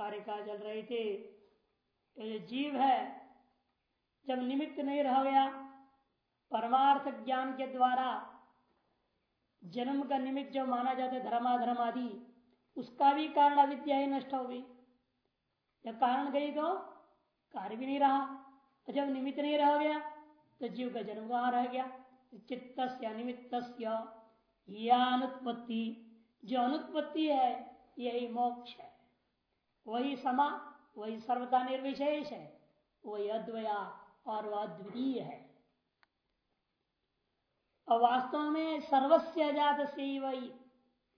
कारिका चल रही थी। तो जो जीव है। जब निमित्त नहीं रह गया, परमार्थ ज्ञान के द्वारा जन्म का निमित्त जो माना जाता है, धर्माधर्म आदि, उसका भी कारण अविद्या ही नष्ट हो गई। जब कारण गई तो कार्य भी नहीं रहा। और जब निमित्त नहीं रह गया तो जीव का जन्म वहाँ रह गया। चित्त निमित्त अनुत्पत्ति। जो अनुत्पत्ति है, यही मोक्ष है। वही समा, वही सर्वता निर्विशेष है, वही अद्वया और वह अद्वितीय है। और वास्तव में सर्वस्व अजात से वही।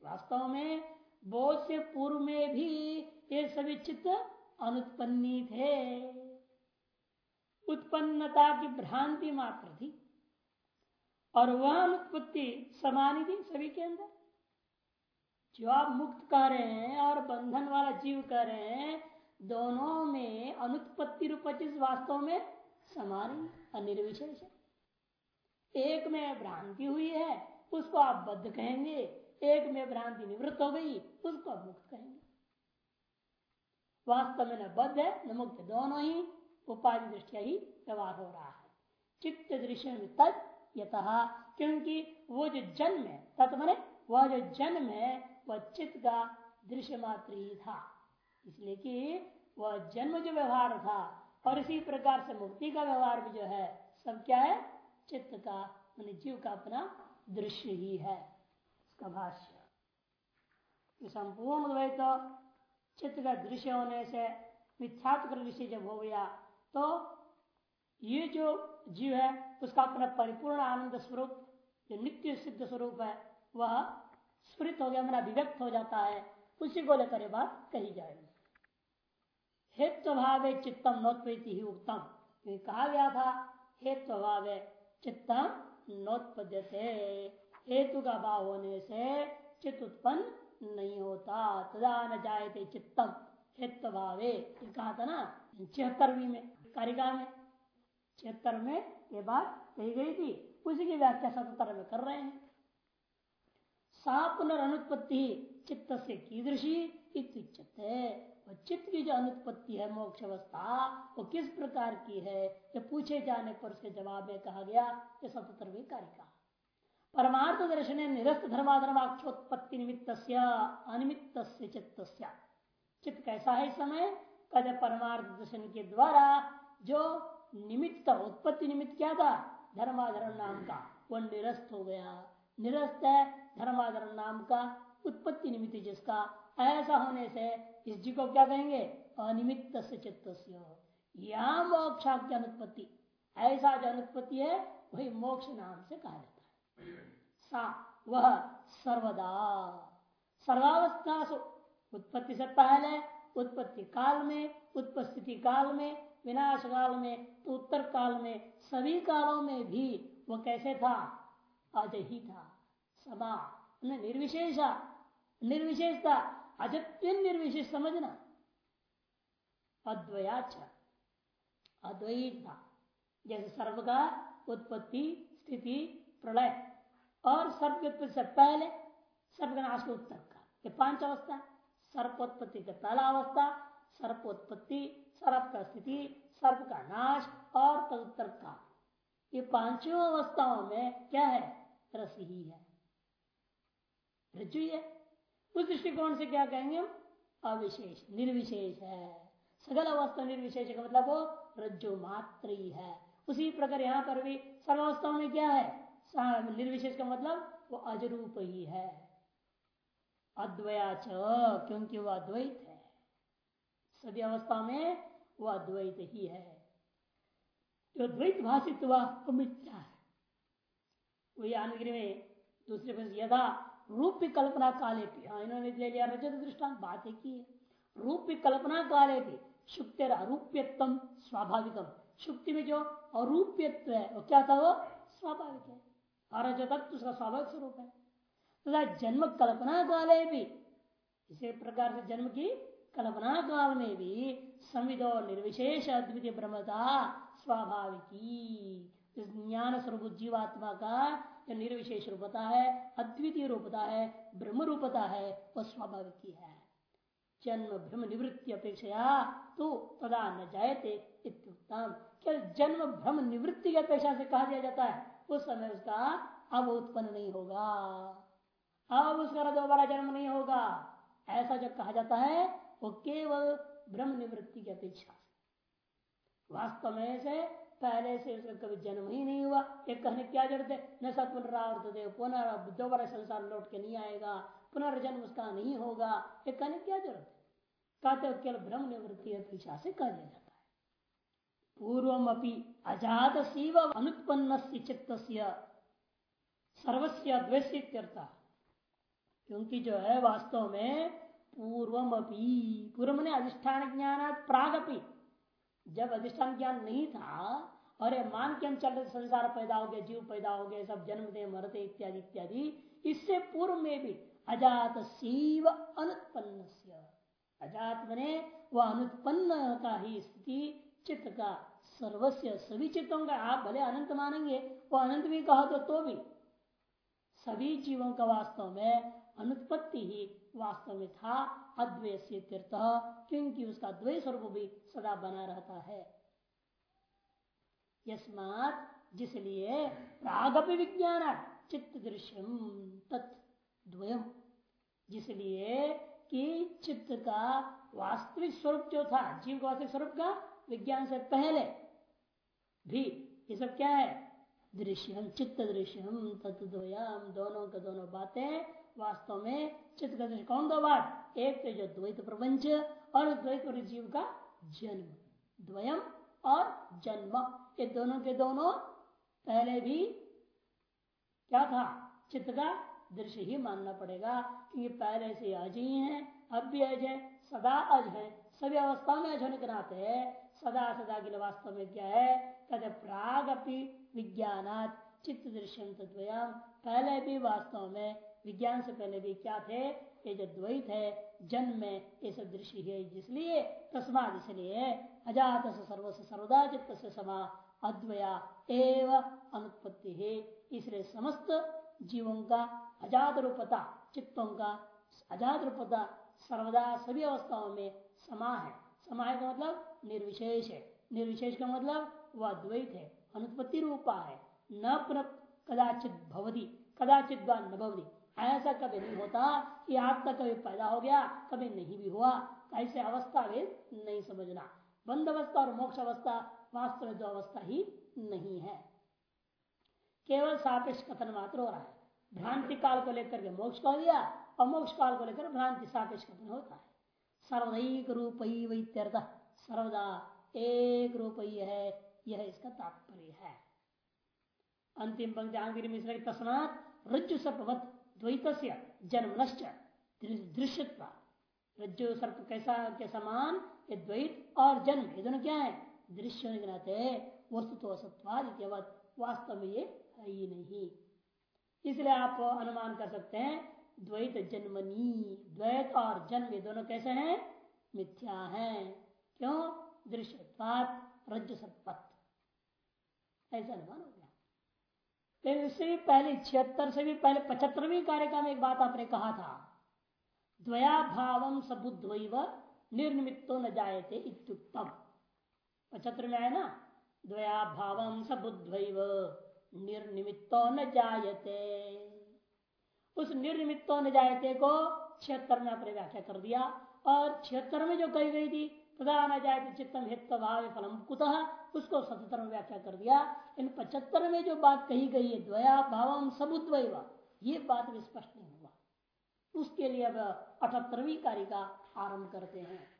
वास्तव में बोध से पूर्व में भी ये सभी चित्त अनुत्पन्नी थे। उत्पन्नता की भ्रांति मात्र थी। और वह अनुत्पत्ति समानी थी सभी के अंदर जो आप मुक्त कह रहे हैं और बंधन वाला जीव कह रहे हैं, दोनों में अनुत्पत्ति रूप चीज़ वास्तव में समान अनिर्विशेष है। एक में भ्रांति हुई है, उसको आप बद्ध कहेंगे। एक में भ्रांति निवृत्त हो गई, उसको आप मुक्त कहेंगे। वास्तव में न बद्ध है, न मुक्त दोनों ही उपाधि दृष्टिया ही व्यवहार हो रहा है। चित्त दृश्य में तत् यथ क्योंकि वो जो जन्म है तत्व वह जो जन्म है वह चित्त का दृश्य मात्र ही था। इसलिए कि वह जन्म जो व्यवहार था, और इसी प्रकार से मुक्ति का व्यवहार भी जो है, सब क्या है? चित्त का जीव का अपना दृश्य ही है। इसका भाष्य। संपूर्ण द्वैत चित्त का दृश्य होने से मिथ्यात्व विषय जब हो गया तो ये जो जीव है, उसका अपना परिपूर्ण आनंद स्वरूप, जो नित्य सिद्ध स्वरूप है, वह स्फुरित हो गया, मेरा विव्यक्त हो जाता है। उसी को लेकर बात कही जाएगी। हेतु भाव चित्तम नोत्पत्ति ही उत्तम कहा गया था हेतु भाव चित्तम नोत्पद्य से हेतु का भाव होने से चित्त उत्पन्न नहीं होता। तदा न जायते चित्तम हेतु भावे कहा था ना, छिहत्तरवीं में, कारिका में। छिहत्तर में ये बात कही गई थी। उसी की व्याख्या सतहत्तर में कर रहे हैं। सा पुनर्नुत्पत्ति चित्त से कीदृशी और चित्त की जो अनुत्पत्ति है मोक्ष अवस्था वो किस प्रकार की है, ये पूछे जाने पर उसके जवाब में कहा गया, ये सतहत्तरवीं कारिका। परमार्थ दर्शन निरस्त धर्माधर्माक्षोत्पत्ति निमित्त अनिमित्त चित्त चित्त कैसा है इस समय? कद परमार्थ दर्शन के द्वारा जो निमित्त, उत्पत्ति निमित्त क्या था? धर्माधर्म नाम का। वो निरस्त हो गया। निरस्त है धर्माधर्म नाम का उत्पत्ति निमित्त जिसका ऐसा होने से इस जी को क्या कहेंगे? अनिमित्त से चित्त मोक्षा की अनुत्पत्ति। ऐसा जो अनुत्पत्ति है, वही मोक्ष नाम से कहा जाता है। सा, वह सर्वदा। सर्वावस्था उत्पत्ति से पहले, उत्पत्ति काल में, उत्पस्थिति काल में, विनाश काल में तो उत्तर काल में, सभी कालों में भी वो कैसे था? अज ही था। समा निर्विशेषा, निर्विशेषता अजत्व निर्विशेष समझना। अद्वयाच अद्वैत, जैसे सर्व का उत्पत्ति, स्थिति, प्रलय, और सर्प उत्पत्ति से पहले सर्प का नाश के उत्तर का। ये पाँच अवस्था सर्पोत्पत्ति का पहला अवस्था सर्पोत्पत्ति सर्प का स्थिति सर्प का नाश, और तदुत्तर का। ये पाँचों अवस्थाओं में क्या है? रस ही है। रज्जु है उस दृष्टिकोण से क्या कहेंगे हम? अविशेष, निर्विशेष है। सगल अवस्था निर्विशेष का मतलब वो रज्जु मात्र ही। है उसी प्रकार यहाँ पर भी सर्वावस्थाओं में क्या है? निर्विशेष का मतलब वो अजरूप ही है। अद्वयाच, क्योंकि वह अद्वैत है। सभी अवस्था में वो अद्वैत ही है। जो द्वैत भाषित हुआ वो मिथ्या है। वही आनगिरी में दूसरे यदा रूप कल्पना काले भी हाँ इन्होंने ले लिया रजत दृष्टांत, बात एक ही है। रूप कल्पना काले भी शुक्ति अरूप्यत्म स्वाभाविकम शुक्ति में जो अरूप्यत्व है, वो क्या था वो? स्वाभाविक है। और रजतत्व उसका स्वाभाविक स्वरूप है। तथा तो जन्म कल्पना काले भी इसी प्रकार से जन्म की कल्पना काल में भी संविदो निर्विशेष अद्वितीय ब्रह्मता स्वाभाविकी। ज्ञान स्वरूप जीवात्मा का जो निर्विशेष रूपता है, अद्वितीय रूपता है ब्रह्म रूपता है, वह स्वाभाविक ही है। जन्म भ्रम निवृत्ति अपेक्षा तो तदा न जायते इत्युक्तम। क्या जन्म भ्रम निवृत्ति की अपेक्षा से कहा दिया जाता है, उस समय उसका अब उत्पन्न नहीं होगा। अब उसका दोबारा जन्म नहीं होगा। ऐसा जब कहा जाता है, वो केवल ब्रह्म निवृत्ति की अपेक्षा वास्तव में से पहले से उसका कभी जन्म ही नहीं हुआ। एक कहने क्या ज़रूरत है? न सब पुनरावर्त दे पुनः दोबारा संसार लौट के नहीं आएगा, पुनर्जन्म उसका नहीं होगा। एक कहने क्या ज़रूरत है? कहते हो, केवल ब्रह्म निवृत्ति अपेक्षा से कह दिया जाता है। पूर्वम अपनी अजात शिव अनुत्पन्न चित्त सर्वस्व द्वेष्यर्थ क्योंकि जो है, वास्तव में पूर्वम अपी पूर्व ने अधिष्ठान ज्ञान प्रागपी जब अधिष्ठान ज्ञान नहीं था और मान के हम चल रहे संसार पैदा हो गया जीव पैदा हो गए सब जन्मते मरते इत्यादि इत्यादि। इससे पूर्व में भी अजात शिव अनुत्पन्न अजात बने वह अनुत्पन्न का ही स्थिति चित्त का सर्वस्व सभी चित्तों का आप भले अनंत मानेंगे वो अनंत भी कहा तो, तो भी। सभी जीवों का वास्तव में अनुत्पत्ति ही वास्तव में था अद्वय तीर्थ, क्योंकि उसका द्वय स्वरूप भी सदा बना रहता है। यस्मात जिसलिए विज्ञान चित्त दृश्यम जिसलिए कि चित्त का वास्तविक स्वरूप जो था, जीव का वास्तविक स्वरूप का विज्ञान से पहले भी, ये सब क्या है? दृश्यम चित्त दृश्यम तत्वयम दोनों के दोनों बातें वास्तव में चित्त का दृष्टि कौन दो बात एक तो जो द्वैत प्रपंच और द्वैत जीव का जन्म। द्वयम और जन्म। ये दोनों के दोनों पहले भी क्या था? चित्त का दृश्य ही मानना पड़ेगा क्योंकि पहले से अज ही है, अब भी अज है, सदा अज है। सभी अवस्था में अज होने के नाते सदा सदा के लिए वास्तव में क्या है? कहते प्राग अपनी विज्ञानात चित्त दृश्यम तद्वयम पहले भी वास्तव में विज्ञान से पहले भी क्या थे? ये जो द्वैत है, जन्म में ये सब दृश्य है, जिसलिए तस्माद इसलिए अजात से सर्व सर्वदा चित्त से समा अद्वया एव अनुत्पत्ति है। इसलिए समस्त जीवों का अजात रूपता, चित्तों का अजात रूपता सर्वदा सभी अवस्थाओं में समा है। समाय का मतलब निर्विशेष है। निर्विशेष का मतलब वह द्वैत है, अनुत्पत्ति रूपा है। न कदाचित भवदी कदाचित न भवदी ऐसा कभी नहीं होता कि आत्मा कभी पैदा हो गया, कभी नहीं भी हुआ। ऐसे अवस्था वे नहीं समझना। बंद अवस्था और मोक्ष अवस्था वास्तव में दो अवस्था ही नहीं है। केवल सापेक्ष कथन मात्र हो रहा है। भ्रांति काल को लेकर के मोक्ष कह दिया और मोक्ष काल को लेकर भ्रांति सापेक्ष कथन होता है। सर्वदैक रूप ही सर्वदा एक रूप ही है, यह इसका तात्पर्य है। अंतिम पंक्ति आंगिर मिश्र की तस्मात रज्जु सपवत द्वैत जन्म दृश्यता रज्जु सर्प कैसा के समान, ये द्वैत और जन्म, ये दोनों क्या है? दृश्य होने वस्तु तो असत्वाद वास्तव में ये है ही नहीं। इसलिए आप अनुमान कर सकते हैं, द्वैत जन्मनी, द्वैत और जन्म ये दोनों कैसे हैं? मिथ्या हैं। क्यों? दृश्यत्वात रज्जु सर्पत ऐसा अनुमान हो गया। लेकिन उससे भी पहले छिहत्तर से भी पहले पचहत्तरवीं कार्यक्रम एक बात आपने कहा था। द्वया भाव सबुद्वैव निर्निमित्तो न जायते इत्युक्तम। पचहत्तर में आया ना? द्वया भाव सबुद्वैव निर्निमित्तो न जायते। उस निर्निमित्तो न जायते को छिहत्तर में आपने व्याख्या कर दिया और छिहत्तर में जो कही गई थी तदा न जाए चित्तम हित भाव फलम। कुतः? उसको सतहत्तर में व्याख्या कर दिया। इन पचहत्तर में जो बात कही गई है, द्वया भाव सबुद्वय ये बात भी स्पष्ट नहीं हुआ। उसके लिए अब अठहत्तरवीं कार्य का आरंभ करते हैं।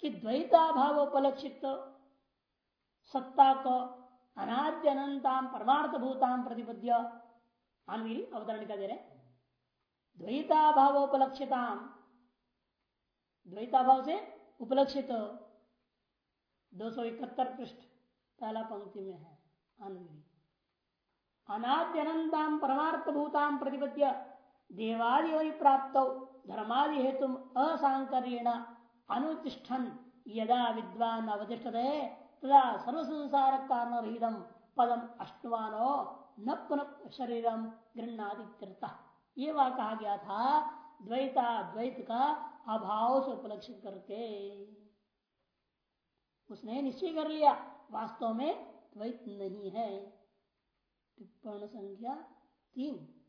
कि द्वैता भाव उपलक्षित सत्ता को अनाद्य अनंताम परमार्थ भूताम प्रतिपद्य। अनवीरी अवतरण का दे रहे द्वैता भावोपलक्षिताम द्वैताभाव से उपलक्षित दो सौ इकहत्तर पृष्ठ, पहला पंक्ति में है, आनंदी। अनाद्यनंताम परमार्थ भूताम प्रतिपद्य देवादि प्राप्त, धर्मादि हेतु असांकर्यण अनुतिष्ठन। यदा विद्वान अवतिष्ठत, तदा सर्व संसार कारण रहितम पदम अष्टवानो न पुनः शरीरम गृहणादि ये वह कहा गया था, द्वैता द्वैत का अभाव से उपलक्षित करके। उसने निश्चय कर लिया, वास्तव में द्वैत नहीं है। टिप्पण संख्या तीन।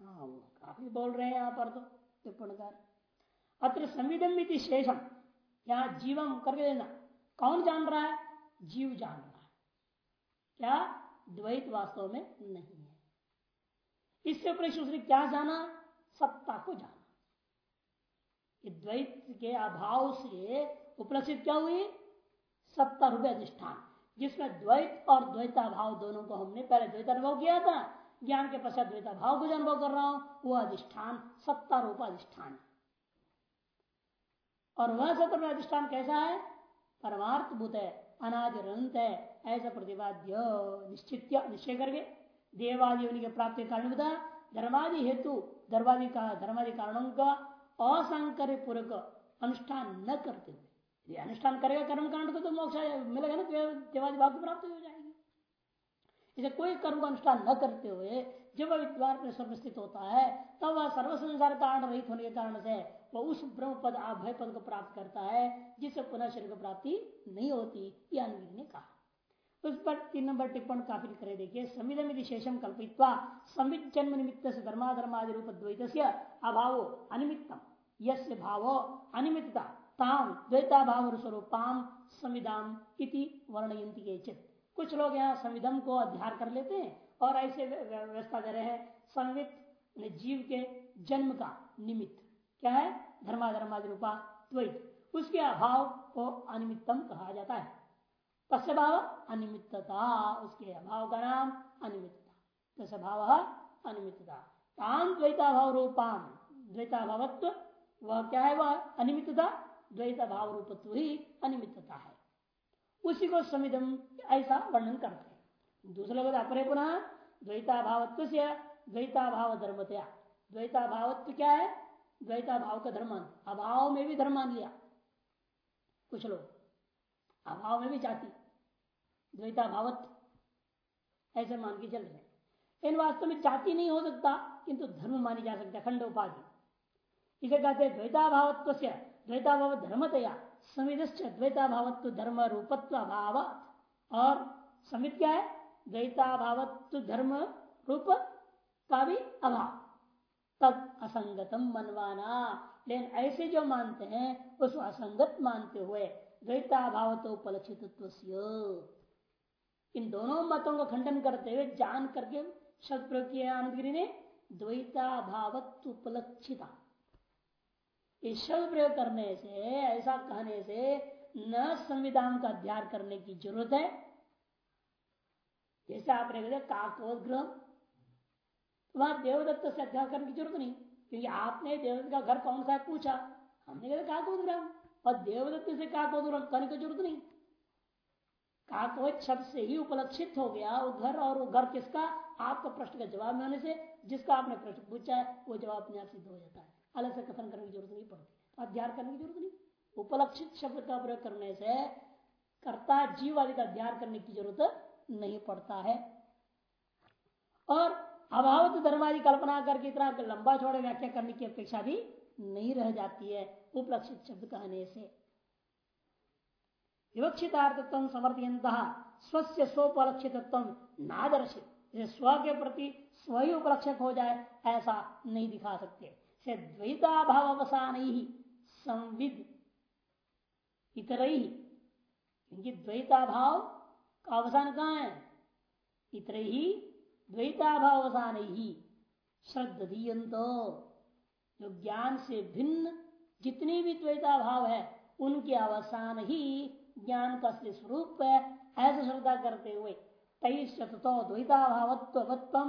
हाँ वो काफ़ी बोल रहे हैं यहाँ पर तो टिप्पणकार। अत्र संविधम शेषम, यहाँ जीवम करके देना। कौन जान रहा है? जीव जान रहा है। क्या? द्वैत वास्तव में नहीं है। इससे प्रश्न उसने क्या जाना? सत्ता को जाना। द्वैत के अभाव से उपलक्षित क्या हुई? सत्ता रुपये अधिष्ठान। जिसमें द्वैत और द्वैता भाव दोनों को हमने पहले द्वैत अनुभव किया था। ज्ञान के पश्चात द्वैता भाव को अनुभव कर रहा हूँ वो अधिष्ठान सत्ता रूप अधिष्ठान। और वह सत्ता अधिष्ठान कैसा है? परमार्थ भूत है अनादिरंत है ऐसा प्रतिपाद्य निश्चित निश्चय करके। देवादि उनके प्राप्ति कारण बता धर्मादि हेतु, धर्मादि का, धर्मादि कारणों का असंकर पूर्वक अनुष्ठान न करते हुए। ये अनुष्ठान करेगा कर्म कांड को तो मोक्ष मिलेगा ना देवादि भाव की प्राप्ति हो जाएगी। इसे कोई कर्म का अनुष्ठान न करते हुए जब वह विद्वान में स्वर्ग स्थित होता है तब वह सर्व संसार कारण रहित होने के कारण से वह उस ब्रह्म पद अभय पद को प्राप्त करता है जिससे पुनः शरीर को प्राप्ति नहीं होती यह अनवीर ने कहा। उस पर तीन नंबर टिप्पण काफ़ी करे देखिए संविधम शेषम कल्पित्वा संविद जन्म निमित्त से धर्माधर्मादि रूप द्वैत अभाव अनिमित्तम। यश भाव अनिमित्ता ताम द्वैता भाव स्वरूपाम संविधान इति वर्णयंती के चित कुछ लोग यहाँ संविधम को अध्यार कर लेते हैं और ऐसे व्यवस्था दे रहे हैं, संवित जीव के जन्म का निमित्त। क्या है? धर्माधर्मादि रूपा द्वैत। उसके अभाव को अनिमित्तम कहा जाता है। तस्य भाव अनिमित्तता, उसके अभाव का नाम अनिमित्तता। तस्य भाव अनिमित्तता। ताम द्वैताभाव रूपाम द्वैताभावत्व वह क्या है? वह अनिमित्तता, द्वैत भाव रूपत्व ही अनिमित्तता है। उसी को समिधम ऐसा वर्णन करते हैं। दूसरे लोग अपरे पुनः, द्वैता भावत्व से द्वैता भाव धर्मतया। द्वैता भावत्व क्या है? द्वैता भाव का धर्मान। अभाव में भी धर्मान लिया। कुछ लोग। अभाव में भी जाति। द्वैता भावत्व। ऐसे मान के चल रहे इन वास्तव में जाति नहीं हो सकता, किंतु धर्म मानी जा सकता खंड उपाधि इसे कहते हैं द्वैता भावत्व से द्वैताभाव धर्मतया समित द्वैताभावत्व धर्म रूपत्व अभाव और समित क्या है? द्वैताभावत्व धर्म रूप का भी अभाव। तद असंगतम मनवाना। लेकिन ऐसे जो मानते हैं, उसको असंगत मानते हुए द्वैताभाव तो उपलक्षित इन दोनों मतों का खंडन करते हुए जान करके शब्द प्रयोग किया आनंदगिरी ने द्वैताभावत्व उपलक्षिता इस शब्द प्रयोग करने से ऐसा कहने से न संविधान का अध्ययन करने की ज़रूरत है। जैसे आपने कहते काकोद्ग्रह वहाँ देवदत्त से अध्ययन करने की ज़रूरत नहीं, क्योंकि आपने देवदत्त का घर कौन सा है पूछा। हमने कहते काकोद्ग्रह और देवदत्त से काकोद्ग्रह करने की ज़रूरत नहीं। काकोद शब्द से ही उपलक्षित हो गया, वो घर और वो घर किसका? आपका प्रश्न का जवाब में होने से, जिसका आपने प्रश्न पूछा है, वो जवाब अपने आप सिद्ध हो जाता है। अलग से कथन करने की ज़रूरत नहीं पड़ती। अध्ययन करने की ज़रूरत नहीं। उपलक्षित शब्द का प्रयोग करने से कर्ता जीव आदि का अध्ययन करने की ज़रूरत नहीं पड़ता है। और अभावत धर्मादि कल्पना करके इतना लंबा छोड़े व्याख्या करने की अपेक्षा भी नहीं रह जाती है उपलक्षित शब्द कहने से। विवक्षितार्थत्व समर्थयंत स्वस्य स्वोपलक्षित नादर्शित स्व के प्रति स्वयं उपलक्षक हो जाए, ऐसा नहीं दिखा सकते। से द्वैताभाव अवसान ही संविद इतर। ही क्योंकि द्वैताभाव का अवसान कहाँ है? इतर ही द्वैताभाव अवसान ही श्रद्धियंतो जो ज्ञान से भिन्न जितनी भी द्वैता भाव है, उनके अवसान ही ज्ञान का स्वरूप है। ऐसा श्रद्धा करते हुए तेईस चतुर्थो द्वैता भावत्व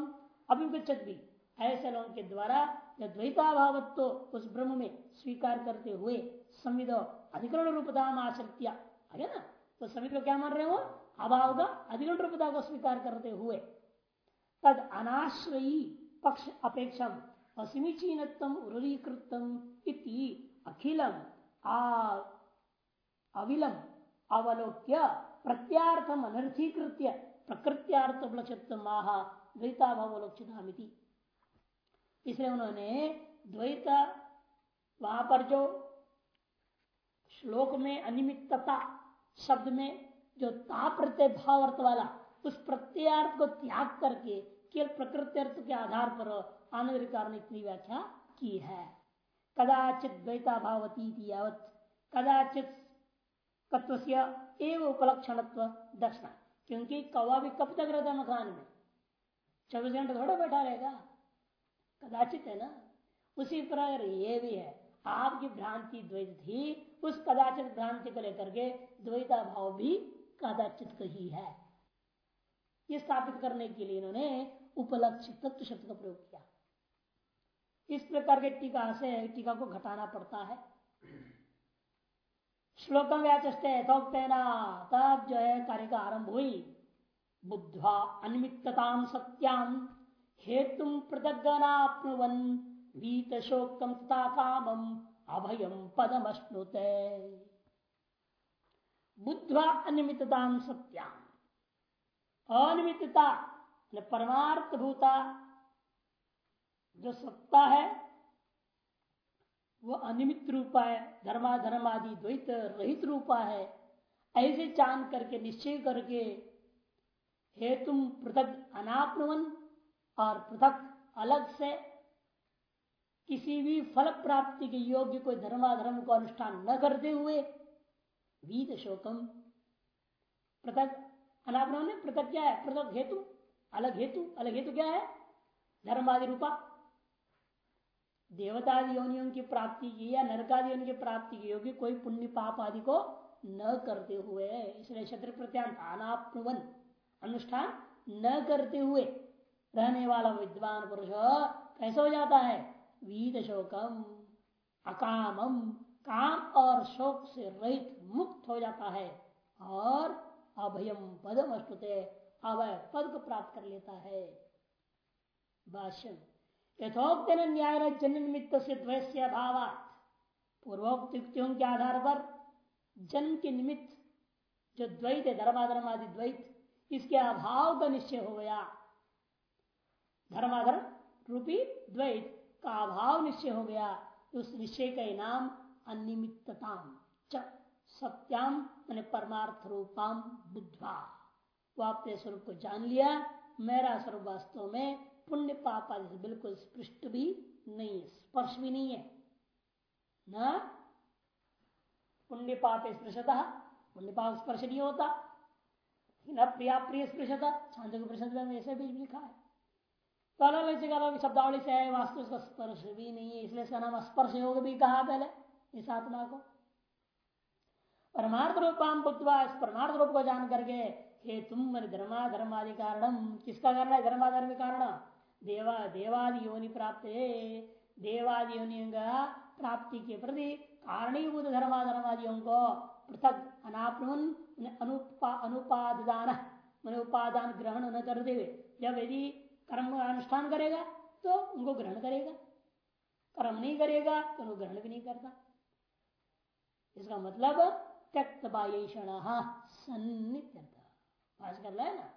अभिगछत भी ऐसे लोगों के द्वारा द्वैताभावत्व उस ब्रह्म में स्वीकार करते हुए संविध अधिकरण रूपता आश्रित्या है ना तो संविध को क्या मान रहे हो? अभाव का अधिकरण रूपता को स्वीकार करते हुए। तद अनाश्रयी पक्ष अपेक्षा असमीचीनतम उरीकृतम इति अखिलम अविलम अवलोक्य प्रत्यार्थम अनर्थीकृत्य प्रकृत्यार्थ द्वैताभावलोक्षिता इसलिए उन्होंने द्वैत वहाँ पर जो श्लोक में अनियमितता शब्द में जो ता प्रत्यय भाव अर्थ वाला, उस प्रत्यार्थ को त्याग करके केवल प्रकृति अर्थ के आधार पर आनंद कारण इतनी व्याख्या की है। कदाचित द्वैता भावती यावत, कदाचित एवं उपलक्षण दर्शना क्योंकि कौवा भी कब तक रहता मकान में? चौबीस घंटे थोड़ा बैठा रहेगा। कदाचित है ना? उसी प्रकार ये भी है, आपकी भ्रांति द्वैत थी, उस कदाचित भ्रांति को लेकर के द्वैता भाव भी कदाचित ही है। ये स्थापित करने के लिए इन्होंने उपलक्ष तत्व शब्द का प्रयोग किया। इस प्रकार के टीका से टीका को घटाना पड़ता है। श्लोकम व्याचस्ते यथोक्तेना तब जो है कार्य का आरंभ हुई। बुद्धवा अनिमित्तता सत्याम। हेतु प्रदगनाप्नुवन वीत शोकम तथा कामम अभयम पदम अश्नुते बुद्धवा अनिमित्तता सत्याम अनिमित्तता परमार्थ भूता जो सत्ता है, वो अनियमित रूपा है धर्मा धर्म आदि द्वैत रहित रूपा है। ऐसे चाँद करके, निश्चय करके हेतु पृथक अनापनवन और पृथक अलग से किसी भी फल प्राप्ति के योग्य कोई धर्माधर्म को अनुष्ठान न करते हुए वीत शोकम। पृथक अनापन पृथक क्या है? पृथक हेतु, अलग हेतु अलग हेतु क्या है? धर्मादि रूपा। देवतादि योनियों की प्राप्ति की या नरकादि योनि की प्राप्ति की योग्य कोई पुण्य पाप आदि को न करते हुए, इसलिए शत्रु प्रत्यान अनुष्ठान न करते हुए। रहने वाला विद्वान पुरुष कैसे हो जाता है? वीत शोकम, अकामम, काम और शोक से रहित मुक्त हो जाता है और अभयम पदम अष्टुते अभय पद को प्राप्त कर लेता है। यथोक्त न्याय जन निमित्त से द्वैस्य अभाव पूर्वोक्त युक्तियों के आधार पर जन्म के निमित्त जो द्वैत है, धर्माधर्म आदि द्वैत, इसके अभाव का निश्चय हो गया। धर्माधर्म रूपी द्वैत का अभाव निश्चय हो गया। उस निश्चय का इनाम अनियमितता सत्याम मैंने परमार्थ रूपाम बुद्धवा। वो अपने स्वरूप को जान लिया। मेरा स्वरूप वास्तव में पुण्य पाप आदि बिल्कुल स्पृष्ट भी नहीं है, स्पर्श भी नहीं है। न पुण्य पाप स्पृशता, पुण्य पाप स्पर्श नहीं होता। न प्रिया प्रिय स्पृशता छांद परिषद में ऐसे भी लिखा है। शब्दावली से है, वास्तु उसका स्पर्श भी नहीं है, इसलिए इसका नाम स्पर्श योग भी कहा पहले, इस आत्मा को। परमार्थ रूपाम बुद्धवा इस परमार्थ रूप को जान करके, हे तुम धर्मा धर्मादि कारणम, किसका कारण है धर्माधर्म कारण? देवा, देवादि योनि प्राप्त, देवादि योनि प्राप्ति के प्रति कारणीभूत धर्माधर्मादियों को पृथक अनापन अनुपादान मैंने उपादान ग्रहण न करते हुए। जब यदि कर्म अनुष्ठान करेगा तो उनको ग्रहण करेगा। कर्म नहीं करेगा तो उनको ग्रहण भी नहीं करता। इसका मतलब त्यक्त बाह्य सन्नित्य कर रहा है ना?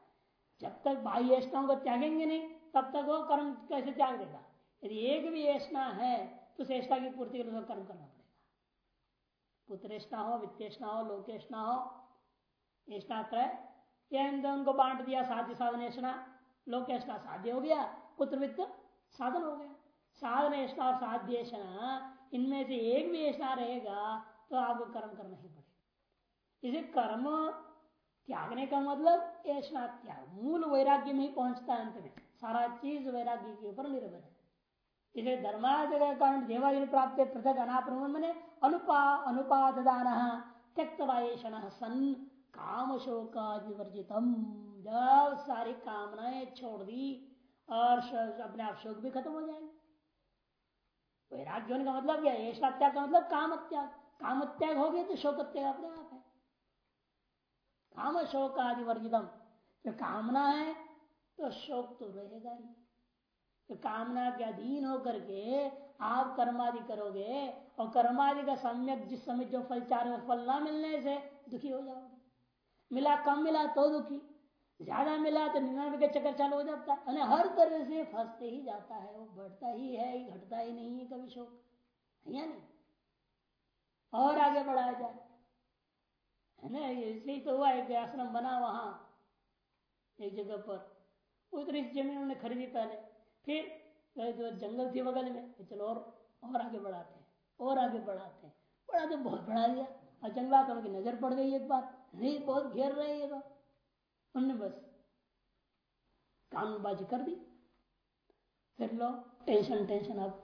जब तक बाह्य को त्यागेंगे नहीं, तब तक वो कर्म कैसे त्याग देगा? यदि एक भी ऐसा है तो श्रेष्ठा की पूर्ति के लिए कर्म करना पड़ेगा। पुत्रेष्णा हो वित्तेषणा हो लोकेशना हो ऐसा त्रय उनको बांट दिया, साध्य साधन ऐसा लोकेशना साध्य हो गया पुत्र वित्त साधन हो गया। साधन ऐसा और साध्य इनमें से एक भी ऐसा रहेगा तो आपको कर्म करना ही पड़ेगा। इसे कर्म त्यागने का मतलब ऐसा त्याग। मूल वैराग्य में ही पहुँचता अंत में। सारा चीज़ वैराग्य के ऊपर निर्भर है। इसे धर्माद कारण देवादि प्राप्त पृथक अनाप्रमण मैंने अनुपा त्यक्त वायेषण सन काम शोकादिवर्जितम जब सारी कामनाएँ छोड़ दी, और अपने आप शोक भी खत्म हो जाएँगे। वैराग्य होने का मतलब क्या त्याग का मतलब काम त्याग। काम त्याग हो गया तो शोक त्याग अपने आप है। काम शोक आदि वर्जितम। जो कामना है तो शोक तो रहेगा ही। तो कामना के अधीन होकर के आप कर्मादि करोगे, और कर्मादि का सम्यक, जिस समय जो फल, चार फल ना मिलने से दुखी हो जाओगे। मिला, कम मिला तो दुखी। ज़्यादा मिला तो निन्यानवे का चक्कर चालू हो जाता है। हर तरह से फंसते ही जाता है, वो बढ़ता ही है, घटता ही नहीं है कभी शोक। या नहीं? और आगे बढ़ाया जाए। है ना इसलिए तो हुआ, एक आश्रम बना वहाँ, एक जगह पर। उतनी ज़मीन उन्होंने खरीदी पहले। फिर तो जंगल थी बगल में चलो और और आगे बढ़ाते हैं, और आगे बढ़ाते हैं। बड़ा तो बहुत बढ़ा दिया। और जंगलात उनकी नज़र पड़ गई एक बार नहीं, बहुत घेर रहे हैं तो उनने बस कानूनबाजी कर दी। फिर लो, टेंशन टेंशन अब।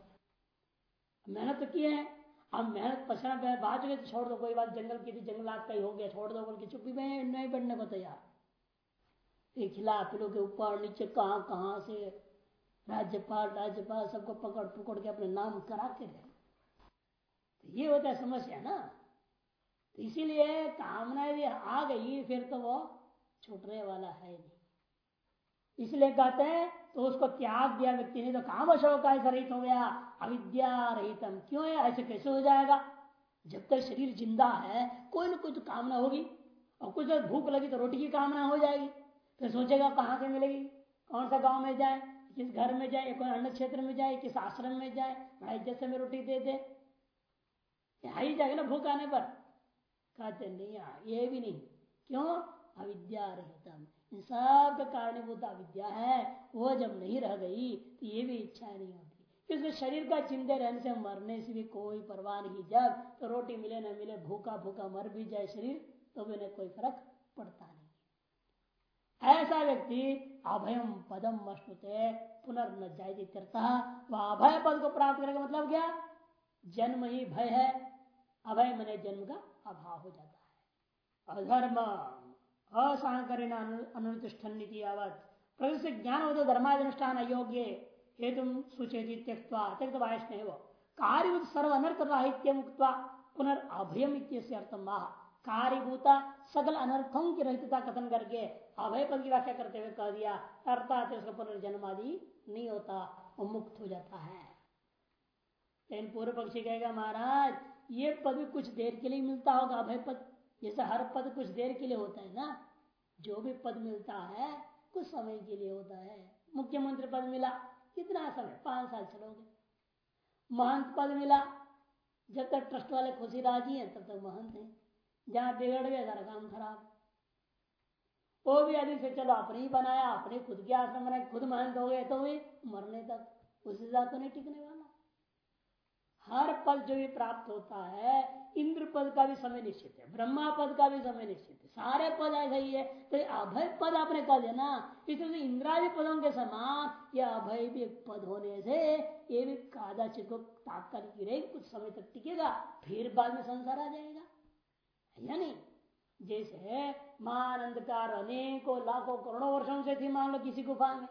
मेहनत तो किए हैं। अब मेहनत पछड़ा बाद में तो छोड़ दो, कोई बात जंगल की थी, जंगलात का ही हो गया, छोड़ दो, बोल के चुप्पी में नहीं बढ़ने को तैयार। एक खिला पिलो के ऊपर, नीचे कहाँ कहाँ से राज्यपाल राज्यपाल सबको पकड़ पकड़ के अपने नाम करा के दे तो ये होता है समस्या ना। तो इसीलिए कामना यदि आ गई, फिर तो वो छूटने वाला है नहीं। इसलिए कहते हैं तो उसको त्याग दिया व्यक्ति ने तो काम अशोक ऐसा रहित हो गया, अविद्या रहितम। क्यों है? ऐसे कैसे हो जाएगा? जब तक शरीर ज़िंदा है, कोई ना कोई तो कामना होगी, और कुछ भूख लगी तो रोटी की कामना हो जाएगी। फिर सोचेगा, कहाँ से मिलेगी? कौन सा गाँव में जाए? किस घर में जाए? कोई अन्य क्षेत्र में जाए? किस आश्रम में जाए? बड़ा इज़्ज़त से में रोटी दे दे। आ ही जाएगा ना भूख आने पर। कहते नहीं यार ये भी नहीं। क्यों? अविद्या रहितम। इन सब का कारणभूत अविद्या है, वो जब नहीं रह गई तो ये भी इच्छा नहीं होती। इसलिए शरीर का चिंते रहने से मरने से भी कोई परवाह नहीं। जब तो रोटी मिले ना मिले भूखा भूखा मर भी जाए शरीर तो भी कोई फ़र्क पड़ता नहीं। ऐसा व्यक्ति अभयम पदम मस्तुते पुनर्न जायती वह अभय पद को प्राप्त करने का मतलब क्या? जन्म ही भय है। अभय मने जन्म का अभाव हो जाता है। अधर्म। असांकरण अनुतिष्ठन प्रकृति ज्ञान होते धर्मानुष्ठान अयोग्य हेतु सूचेती त्यक्वा त्यक्त वायष्णव कार्यभूत सर्व अनर्थ पुनर्भयम अर्थम सकल अनर्थों की रहितता कथन करके अभय पद की व्याख्या करते हुए कह दिया? अर्थात उसका पुनर्जन्म आदि नहीं होता वो मुक्त हो जाता है। लेकिन पूर्व पक्षी कहेगा, महाराज, ये पद भी कुछ देर के लिए मिलता होगा अभय पद जैसे हर पद कुछ देर के लिए होता है ना? जो भी पद मिलता है, कुछ समय के लिए होता है। मुख्यमंत्री पद मिला, कितना समय? पाँच साल चलोगे। महंत पद मिला, जब तक ट्रस्ट वाले खुशी राज़ी हैं, तब तक महंत है। जहाँ बिगड़ गया, सारा काम खराब। वो भी अधिक से चलो अपने ही बनाया अपने खुद के आश्रम बनाए, खुद महंत हो गए तो भी मरने तक। उसी तो नहीं टिकने वाला। हर पद जो भी प्राप्त होता है इंद्र पद का भी समय निश्चित है। ब्रह्मा पद का भी समय निश्चित है। सारे पद ऐसा ही है। तो अभय पद आपने कह दिया ना इसलिए इंद्रादि पदों के समान यह अभय भी एक पद होने से ये भी कादाचित को तात्कालिक रहेगी कुछ समय तक टिकेगा, फिर बाद में संसार आ जाएगा। या नहीं? जैसे मान अंधकार अनेकों लाखों करोड़ों वर्षों से थी, मान लो किसी गुफा में।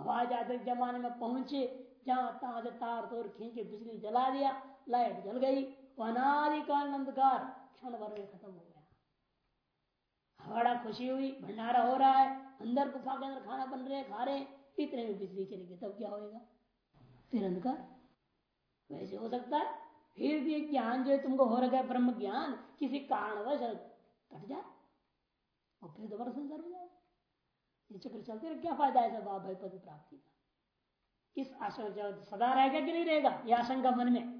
आवाज़ आते जमाने में पहुँचे, जहाँ तहां से तार तोड़ खींच के बिजली जला दिया, लाइट जल गई अनादिकाल क्षण भर में खत्म हो गया। बड़ा खुशी हुई, भंडारा हो रहा है, अंदर गुफा के अंदर खाना बन रहे, खा रहे, इतने में बिजली चली गई, तब क्या होएगा? फिर अंधकार। वैसे हो सकता है, फिर भी ज्ञान जो है तुमको हो रखा है, ब्रह्म ज्ञान, किसी कारणवश कट जाए, और फिर दोबारा संसार हो जाए। चक्र चलते क्या फ़ायदा है सब भाई पद प्राप्ति का? इस आशंका सदा रहेगा कि नहीं रहेगा? यह आशंका मन में।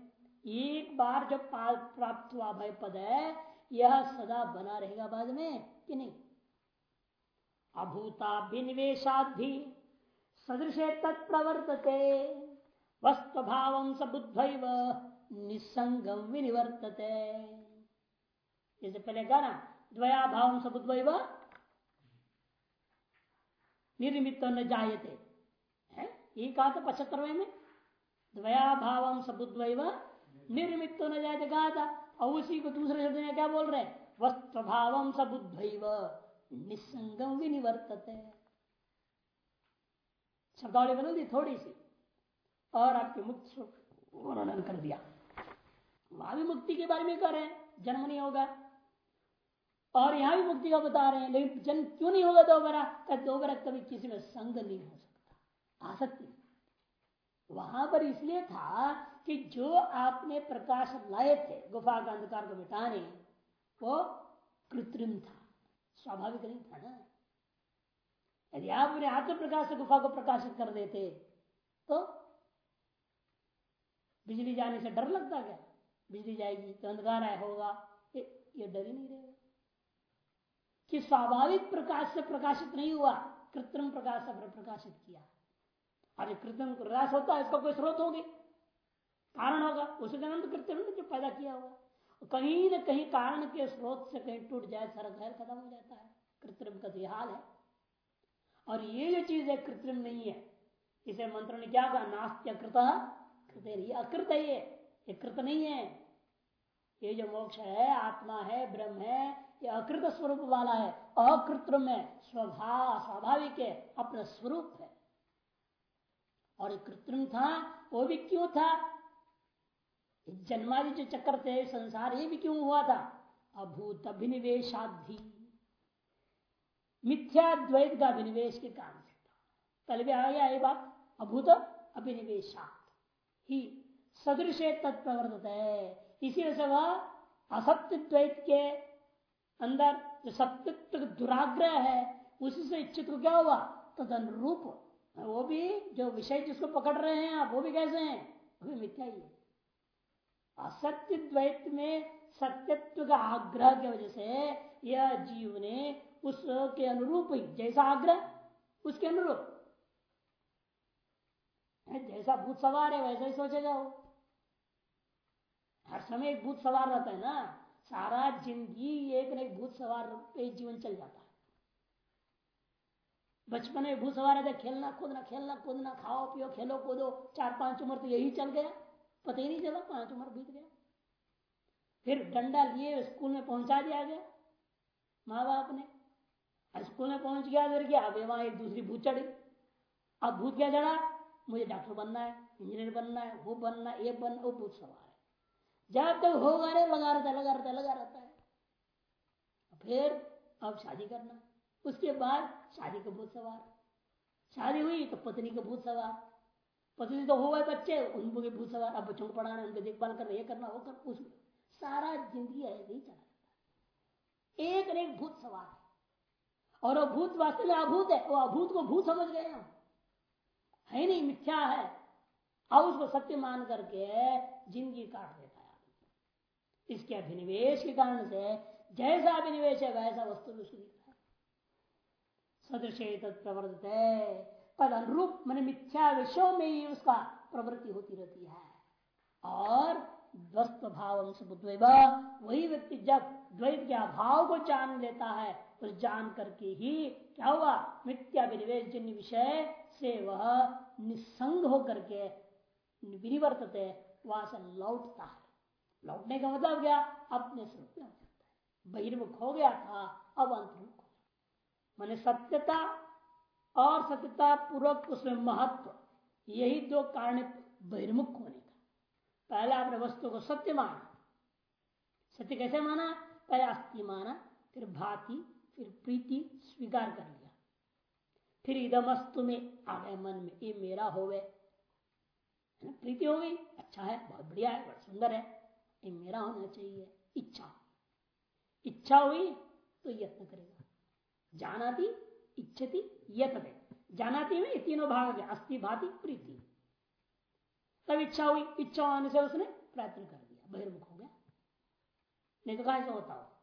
एक बार जब प्राप्त हुआ भय पद है, यह सदा बना रहेगा बाद में, कि नहीं? अभूताभिनिवेशाधि सदृश तत्प्रवर्तते वस्तु भाव सबुद्ध निसंगम विनिवर्तते। जैसे पहले कहा ना द्वया भाव सबुद्ध निर्मित न जायते। है? ये कहा था पचहत्तरवे में। द्वया भाव सबुद्ध निर्मित तो न जाए कहा था और उसी को दूसरे शब्द में क्या बोल रहे वस्तु भाव सबुद्ध निसंगम विनिवर्तते। शब्दावली बदल दी थोड़ी सी। और आपके मुक्त वर्णन कर दिया। वहाँ भी मुक्ति के बारे में कर रहे हैं। जन्म नहीं होगा। और यहाँ भी मुक्ति का बता रहे हैं। लेकिन जन्म क्यों नहीं होगा दोबारा? दोबारा कभी किसी में संग नहीं हो सकता। आसक्ति। वहाँ पर इसलिए था कि जो आपने प्रकाश लाए थे गुफा का अंधकार को मिटाने वो कृत्रिम था। स्वाभाविक नहीं था ना? यदि आप अपने आत्म प्रकाश से गुफा को प्रकाशित कर देते तो बिजली जाने से डर लगता क्या? बिजली जाएगी तो अंधकार है होगा। ये, ये डर ही नहीं रहेगा। कि स्वाभाविक प्रकाश से प्रकाशित नहीं हुआ कृत्रिम प्रकाश से प्रकाशित किया। अरे कृत्रिम प्रकाश होता है इसका कोई स्रोत होगी कारण होगा। उसी कारण तो कृत्रिम जो पैदा किया होगा कहीं न कहीं कारण के स्रोत से कहीं टूट जाए, सारा घर खत्म हो जाता है। कृत्रिम का तो हाल है। और ये जो चीज़ है, कृत्रिम नहीं है। इसे मंत्र ने क्या कहा? नास्त्य कृत। कृत अकृत है ये। कृत नहीं है। ये जो मोक्ष है, आत्मा है, ब्रह्म है, ये अकृत स्वरूप वाला है। अकृत्रिम है। स्वभाव स्वाभाविक है। अपना स्वरूप है। और कृत्रिम था, वो भी क्यों था? जन्मादि जो चक्र थे, संसार ये भी क्यों हुआ था? अभूत अभिनिवेशाधि मिथ्या द्वैत का अभिनिवेश के कारण से था। भी आ गया ये बात, अभूत अभिनिवेशात। ही सदृश तत्प्रवर्त है। इसी से वह असत्य द्वैत के अंदर जो सत्यत्व दुराग्रह है उसी से इच्छित क्या हुआ? तद अनुरूप वो भी जो विषय जिसको पकड़ रहे हैं आप, वो भी कैसे हैं? वो भी मिथ्या ही है। असत्य द्वैत में सत्यत्व का आग्रह की वजह से यह जीव ने उसके अनुरूप ही, जैसा आग्रह, उसके अनुरूप। जैसा भूत सवार है, वैसा ही सोचेगा वो। हर समय एक भूत सवार रहता है ना, सारा ज़िंदगी एक न एक भूत सवार पे जीवन चल जाता है। बचपन में भूत सवार रहता खेलना, कूदना खेलना, कूदना, खाओ, पियो, खेलो, कूदो, चार पाँच उम्र तो यही चल गया। पता ही नहीं चला, पाँच उम्र बीत गया। फिर डंडा लिए, स्कूल में पहुँचा दिया गया माँ बाप ने। स्कूल में पहुँच गया फिर क्या अब वहाँ एक दूसरी भूत चढ़ी। अब भूत क्या चढ़ा? मुझे डॉक्टर बनना है, इंजीनियर बनना है, वो बनना ये बनना वो भूत सवार है। जब तक होगा रे, लगा रहता लगा रहता लगा रहता है। फिर अब शादी करना। उसके बाद शादी का भूत सवार। शादी हुई तो पत्नी का भूत सवार। पत्नी तो हो गए बच्चे उनको भी भूत सवार अब बच्चों को पढ़ाना, उनकी देखभाल करना, ये करना, वो करना उस सारा ज़िंदगी ऐसे ही चला एक एक भूत सवार है। और वो भूत वास्तव में अभूत है, वो अभूत को भूत समझ गए हम। है नहीं, मिथ्या है। अब उसको सत्य मान करके ज़िंदगी काट देता है इसके अभिनिवेश के कारण से जैसा अभिनिवेश है, वैसा वस्तु भी उसको दिखता है। सदृश प्रवर्तित है तद अनुरूप मैंने मिथ्या विषयों में ही उसका प्रवृत्ति होती रहती है। और ध्वस्त भाव वही व्यक्ति जब द्वैत के अभाव को जान लेता है, उस जान करके ही क्या हुआ? मिथ्या विनिवेश जन्य विषय से वह निसंग होकर के विनिवर्तते, वहाँ से लौटता है। लौटने का मतलब क्या? अपने स्वरूप में हो। जाता है बहिर्मुख हो गया था, अब अंतर्मुख मैंने सत्यता और सत्यता पूर्वक उसमें महत्व, यही दो कारण बहिर्मुख होने का। पहले आपने वस्तु को सत्य माना। सत्य कैसे माना? पहले अस्थि माना, फिर भाति, फिर प्रीति स्वीकार कर लिया। फिर इदमस्तु में आ गए मन में, ये मेरा हो गए प्रीति हो गई अच्छा है, बहुत बढ़िया है बहुत सुंदर है। ये मेरा होना चाहिए, इच्छा। इच्छा हुई तो यत्न करेगा। जानाती इच्छति यत्न जानाती में तीनों भाग अस्थि, भाति, प्रीति। तब इच्छा हुई, इच्छा आने से उसने प्रयत्न कर दिया, बहिर्मुख हो गया। नहीं तो कहा होता हो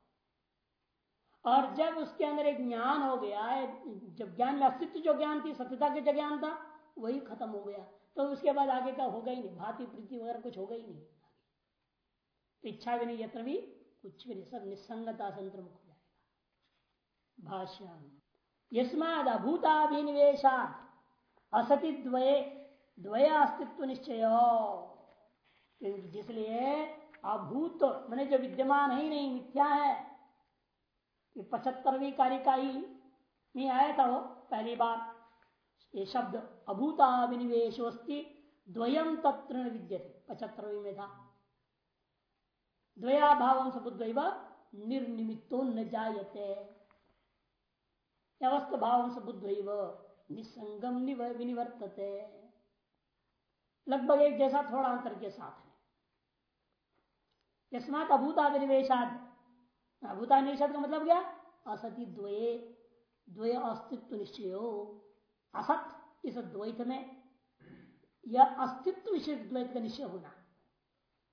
और जब उसके अंदर एक ज्ञान हो गया जब ज्ञान में अस्तित्व जो ज्ञान थी, सत्यता के जो ज्ञान था, वही खत्म हो गया। तो उसके बाद आगे का ही नहीं, भांति, प्रीति वगैरह कुछ ही नहीं। तो इच्छा भी नहीं, यत्र भी कुछ भी नहीं, सब निसंगता संतमुख हो जाएगा। भाष्य यस्माद अभूताभिनिवेशा असति द्वये, द्वय अस्तित्व निश्चय। जिसलिए अभूत, मैंने जो विद्यमान ही नहीं, मिथ्या है। कि पचहत्तरवीं कारिकाई में आया था वो पहली बार। ये शब्द अभूताभिनिवेश द्वयम तत्र विद्य थे पचहत्तरवीं में था। द्वया भाव सबुद्वैव निर्निमित्तो न जायते। अवस्थ भाव सबुद्वैव निसंगम विनिवर्तते। लगभग एक जैसा थोड़ा अंतर के साथ है। यस्मात अभूताभिनिवेशाद। अभूता निषद का मतलब क्या? असति द्वये। द्वय अस्तित्व निश्चय असत इस द्वैत में। यह अस्तित्व विशेष द्वैत का निश्चय होना।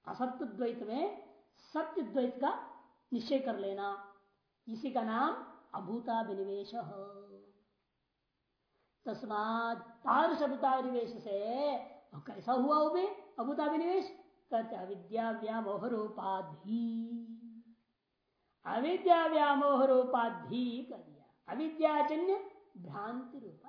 असत्य द्वैत में सत्य द्वैत का निश्चय कर लेना। इसी का नाम अभूता विनिवेश। तस्मात तादृश अभूता विनिवेश से कैसा हुआ वो भी अभूता विनिवेश? कहते अविद्या व्यामोह रूपाधि अविद्या व्यामोह रूपाधि कर दिया। अविद्याजन्य भ्रांति रूपा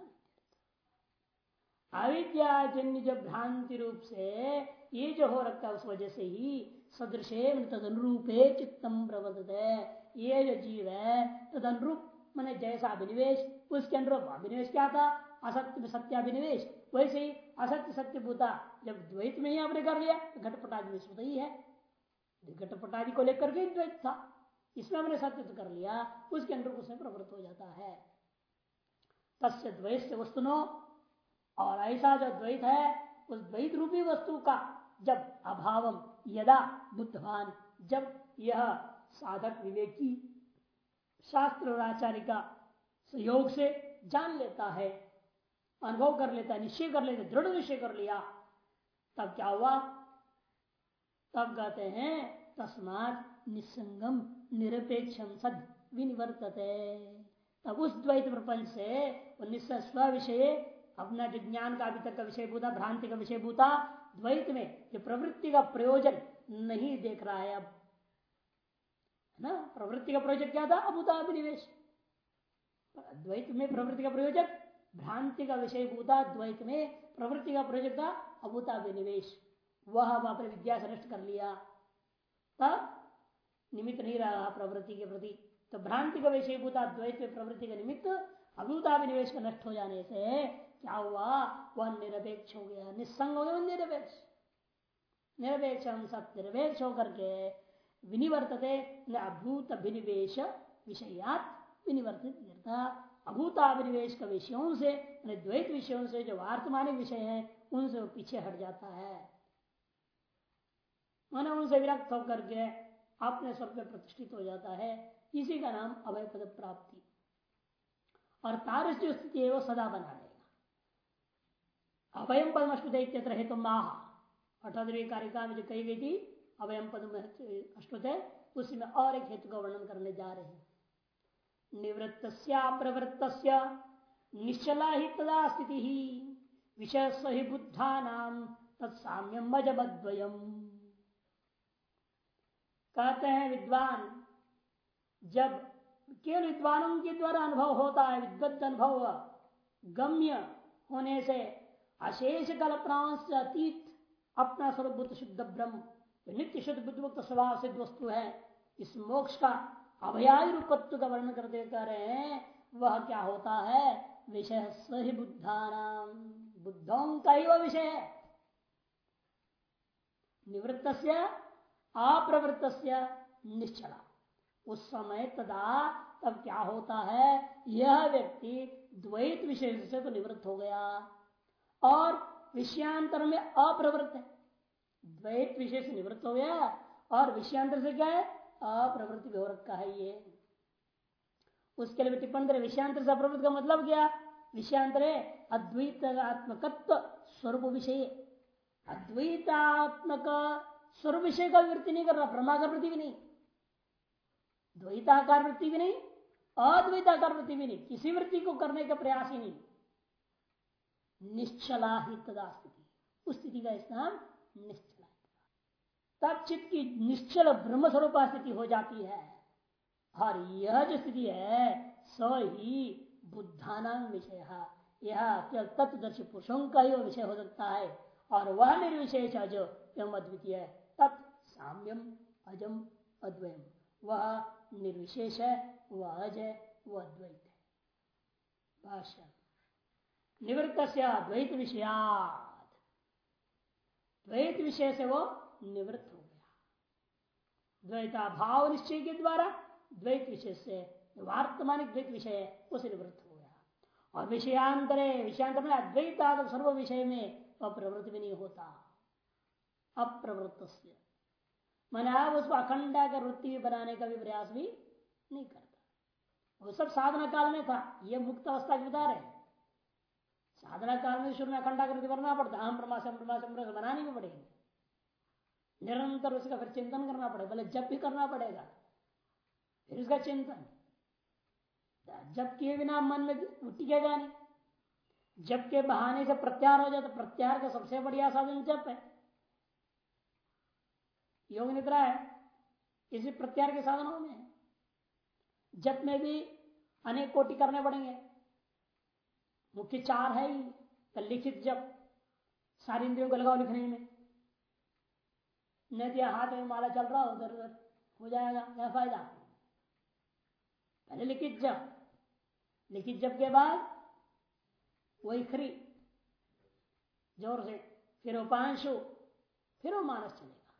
अविद्याजन्य जो भ्रांति रूप से, ये जो हो रखा है, उस वजह से ही सदृश तद अनुरूपे चित्तम प्रवर्तित ये जो जीव है तद अनुरूप मैंने जैसा अभिनिवेश, उसके अनुरूप अभिनिवेश क्या था? असत्य में सत्याभिनिवेश। वैसे ही असत्य सत्य भूता जब द्वैत में ही आपने कर लिया तो घटपटादि में ही है। घटपटादि को लेकर के द्वैत था। इसमें हमने सत्य तो कर लिया, उसके अनुरूप उसमें प्रवृत्त हो जाता है। तस्य द्वैत से वस्तुनो, और ऐसा जो द्वैत है, उस द्वैत रूपी वस्तु का जब अभाव यदा बुद्धवान जब यह साधक विवेकी शास्त्र और आचार्य का सहयोग से जान लेता है, अनुभव कर लेता है, निश्चय कर लेता दृढ़ निश्चय कर लिया, तब क्या हुआ? तब कहते हैं, तस्मात निसंगम निरपेक्षम सद विनिवर्तते। तब उस द्वैत प्रपंच से स्व विषय, अपना जो ज्ञान का अभी तक का विषय भूता, भ्रांति का विषय भूता, द्वैत में जो प्रवृत्ति का प्रयोजन नहीं देख रहा है अब ना? प्रवृत्ति का प्रयोजक क्या था? अभूता अभिनिवेश द्वैत में प्रवृत्ति का प्रयोजक भ्रांति का विषय भूता द्वैत में प्रवृत्ति का प्रयोजक था अभूता विनिवेश वह अब अपने विद्या से नष्ट कर लिया। तब निमित्त नहीं रहा प्रवृत्ति के प्रति। तो भ्रांति का विषय भूता द्वैत में प्रवृत्ति का निमित्त अभूता विनिवेश का नष्ट हो जाने से क्या हुआ? वह निरपेक्ष हो गया निस्संग हो गया, निरपेक्ष। निरपेक्ष हम सब निरपेक्ष होकर के विनिवर्तते, न अभूत अभिनिवेश विषयात विनिवर्तित अभूताभिनिवेश का विषयों से द्वैत विषयों से जो वर्तमानिक विषय है, उनसे वो पीछे हट जाता है। माना उनसे विरक्त होकर के अपने में प्रतिष्ठित हो जाता है। इसी का नाम अभय पद प्राप्ति। और तारस जो स्थिति है, वो सदा बना रहेगा। अभयम पदम अष्टुत रहे तो माह कारिका में जो कही गई थी अभयम पद अष्टुत है उसी में और एक हेतु का वर्णन करने जा रहे हैं। निवृत्त प्रवृत्त निश्चला ही तदा स्थिति ही विषय सही बुद्धा नाम तत्साम्यम मजबद्वयम कहते हैं विद्वान, जब केवल विद्वानों के द्वारा अनुभव होता है, विद्वत अनुभव, गम्य होने से अशेष कल्पनाओं से अतीत, अपना स्वरूप शुद्ध ब्रह्म नित्य शुद्ध बुद्ध स्वभाव सिद्ध वस्तु है। इस मोक्ष का अभयाय रूपत्व का वर्णन करते कह रहे हैं, वह क्या होता है? विषय सही बुद्धानाम। बुद्धों का ही वह विषय है। निवृत्त अप्रवृत्त निश्चला। उस समय तदा तब क्या होता है? यह व्यक्ति द्वैत विषय से तो निवृत्त हो गया। और विषयांतर में अप्रवृत्त है। द्वैत से निवृत्त हो गया, और विषयांतर से क्या है? अप्रवृत्ति भी हो रखा है ये। उसके लिए टिप्पणी विषयांतर से अप्रवृत्ति का मतलब क्या? विषयांतर है अद्वैतात्मकत्व स्वरूप विषय। अद्वैतात्मक स्वरूप विषय का वृत्ति नहीं कर रहा ब्रह्माकार वृत्ति भी नहीं। द्वैताकार वृत्ति भी नहीं, अद्वैताकार वृत्ति भी नहीं, किसी वृत्ति को करने का प्रयास ही नहीं। निश्चला ही तदा स्थिति। उस स्थिति का इस नाम निश्चल तब चित्त की निश्चल ब्रह्म स्वरूप स्थिति हो जाती है। और यह जो स्थिति है, स ही बुद्धानाम विषय। यह केवल तत्वदर्शी पुरुषों का ही विषय हो सकता है। और वह निर्विशेष अज एवं अद्वितीय है तत् साम्यम अजम अद्वयम। वह निर्विशेष है वह अज है वह अद्वैत है। निवृत्त से अद्वैत विषयात। द्वैत विषय से वो निवृत्त द्वैता भाव निश्चय के द्वारा द्वैत विषय से वार्तमानिक द्वैत विषय उसे निवृत्त हो गया। और विषयांतरे, विषयांतर में अद्वैता सर्व विषय में अप्रवृत्त भी नहीं होता। अप्रवृत्त मैंने आप उसको अखंडा का वृत्ति भी बनाने का भी प्रयास भी नहीं करता। वो सब साधना काल में था, ये मुक्त अवस्था के बता रहे साधना काल में शुरू में अखंडा कर बनना पड़ता हम प्रमाश बनानी भी पड़ेगी। निरंतर उसका फिर चिंतन करना पड़ेगा बोले जब भी करना पड़ेगा। फिर उसका चिंतन। जब किए बिना मन में टिकेगा नहीं। जब के बहाने से प्रत्यार हो जाए तो प्रत्यार का सबसे बढ़िया साधन जप है। योग निद्रा है, इसी प्रत्यार के साधनों में जप में भी अनेक कोटि करने पड़ेंगे। मुख्य चार है ही लिखित जप, सारी इंद्रियों को लगाओ लिखने में। नहीं हाथ में माला चल रहा हो उधर उधर हो जाएगा, क्या फ़ायदा? पहले लिखित जब लिखित जब के बाद वही खरी। ज़ोर से। फिर वो पांशु फिर वो मानस चलेगा।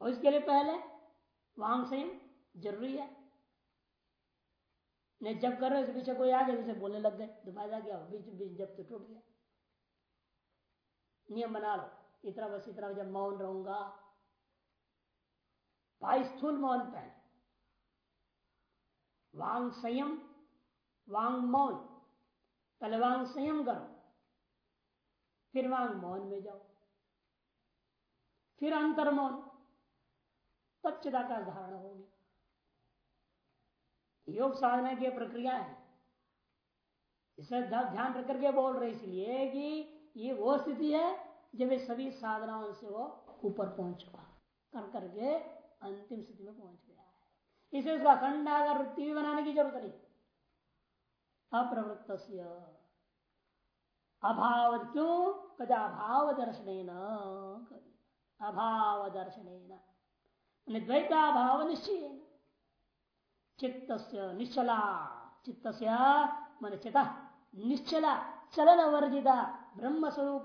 और इसके लिए पहले वांग संयम ज़रूरी है। नहीं, जब कर रहे पीछे कोई आ गया, जैसे बोलने लग गए। तो फ़ायदा क्या हो बीच बीच जब तो टूट गया। नियम बना लो। इतना बस इतना जब मौन रहूँगा। भाई स्थूल मौन पहले। वांग संयम, वांग मौन। पहले वांग संयम करो, फिर वांग मौन में जाओ। फिर अंतर मौन। तब चिदाकार धारणा होगी। योग साधना की प्रक्रिया है। इसे ध्यान रख करके बोल रहे इसलिए कि ये वो स्थिति है जब ये सभी साधनाओं से वो ऊपर पहुँच चुका, कर करके अंतिम स्थिति में पहुँच गया है। इसे उसका खंडागर वृत्ति भी बनाने की ज़रूरत नहीं। अप्रवृत्त अभाव क्यों? कदा अभाव दर्शन अभाव दर्शन द्वैताभाव निश्चय चित्त निश्चला। चित्त मन चित निश्चला चलन वर्जिता ब्रह्म स्वरूप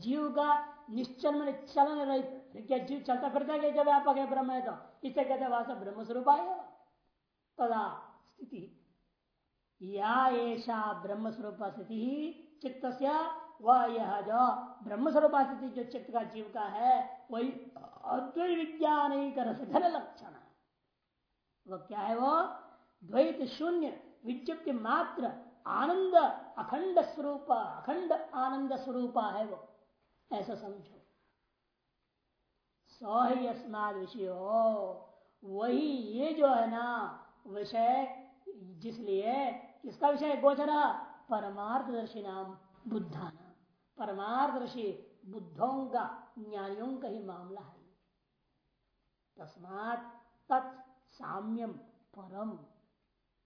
जीव का निश्चल मन चलन रहित। क्या जीव चलता फिरता क्या? जब व्यापक है ब्रह्म है तो। इसे कहते वास्तव ब्रह्म स्वरूप आएगा तदा स्थिति। या ऐसा ब्रह्म स्वरूप स्थिति चित्त वह यह जो ब्रह्म स्वरूप स्थिति जो चित्त का जीव का है, वही अद्वैत विज्ञान घन लक्षण वह क्या है वो? द्वैत शून्य, विज्ञप्ति मात्र आनंद, अखंड स्वरूप, अखंड आनंद स्वरूप है वो। ऐसा समझो। सही अस्माद विषय वही ये जो है ना विषय जिसलिए किसका विषय? गोचरा। परमार्थदर्शी नाम बुद्धा नाम परमार्थदर्शी बुद्धों का, ज्ञानियों का ही मामला है। तस्मात तत् साम्यम परम।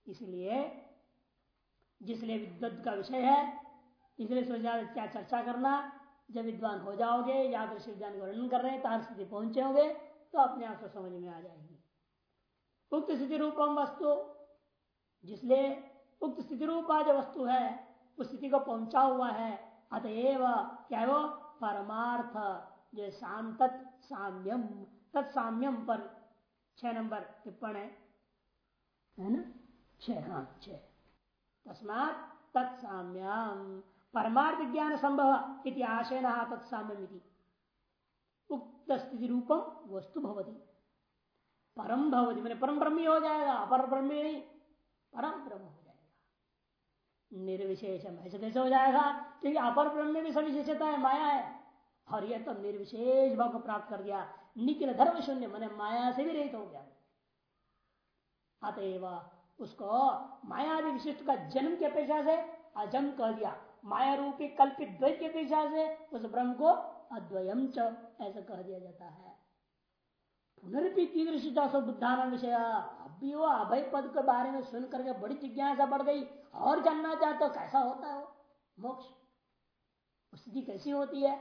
इसलिए जिसलिए विद्वत का विषय है, इसलिए क्या चर्चा करना। जब विद्वान हो जाओगे या दृश्य विज्ञान का वर्णन कर रहे हैं, तार स्थिति पहुँचे होंगे तो अपने आप से समझ में आ जाएगी। उक्त स्थिति रूपम वस्तु, जिसलिए उक्त स्थिति रूपा जो वस्तु है, उस स्थिति को पहुँचा हुआ है, अतएव क्या वो? परमार्थ, जो शांत साम्यम तत्साम्यम पर छह नंबर टिप्पण है ना? छह हाँ छह। तस्मात तत्साम्याम। परमार्थ ज्ञान संभव इति आशय न तत्साम्यम उक्त स्थिति रूपम वस्तु भवती। परम भवती, मैंने परम ब्रह्मी हो जाएगा अपर ब्रह्मी नहीं परम ब्रह्म हो जाएगा निर्विशेषम ऐसे कैसे हो जाएगा क्योंकि अपर ब्रह्म में भी सविशेषता है माया है। और यह तो निर्विशेष भाव को प्राप्त कर दिया। निखिल धर्म शून्य मैंने माया से भी रहित हो गया। अतएव उसको मायादि विशिष्ट का जन्म की अपेक्षा से अजम कह दिया। माया रूपी कल्पित द्वैत की अपेक्षा से उस ब्रह्म को अद्वयम च ऐसा कह दिया जाता है। पुनर्पी कीदृशिता सो बुद्धान विषय। अभी वो अभय पद के बारे में सुन करके बड़ी जिज्ञासा बढ़ गई। और जानना चाहते हो कैसा होता है? मोक्ष। स्थिति कैसी होती है?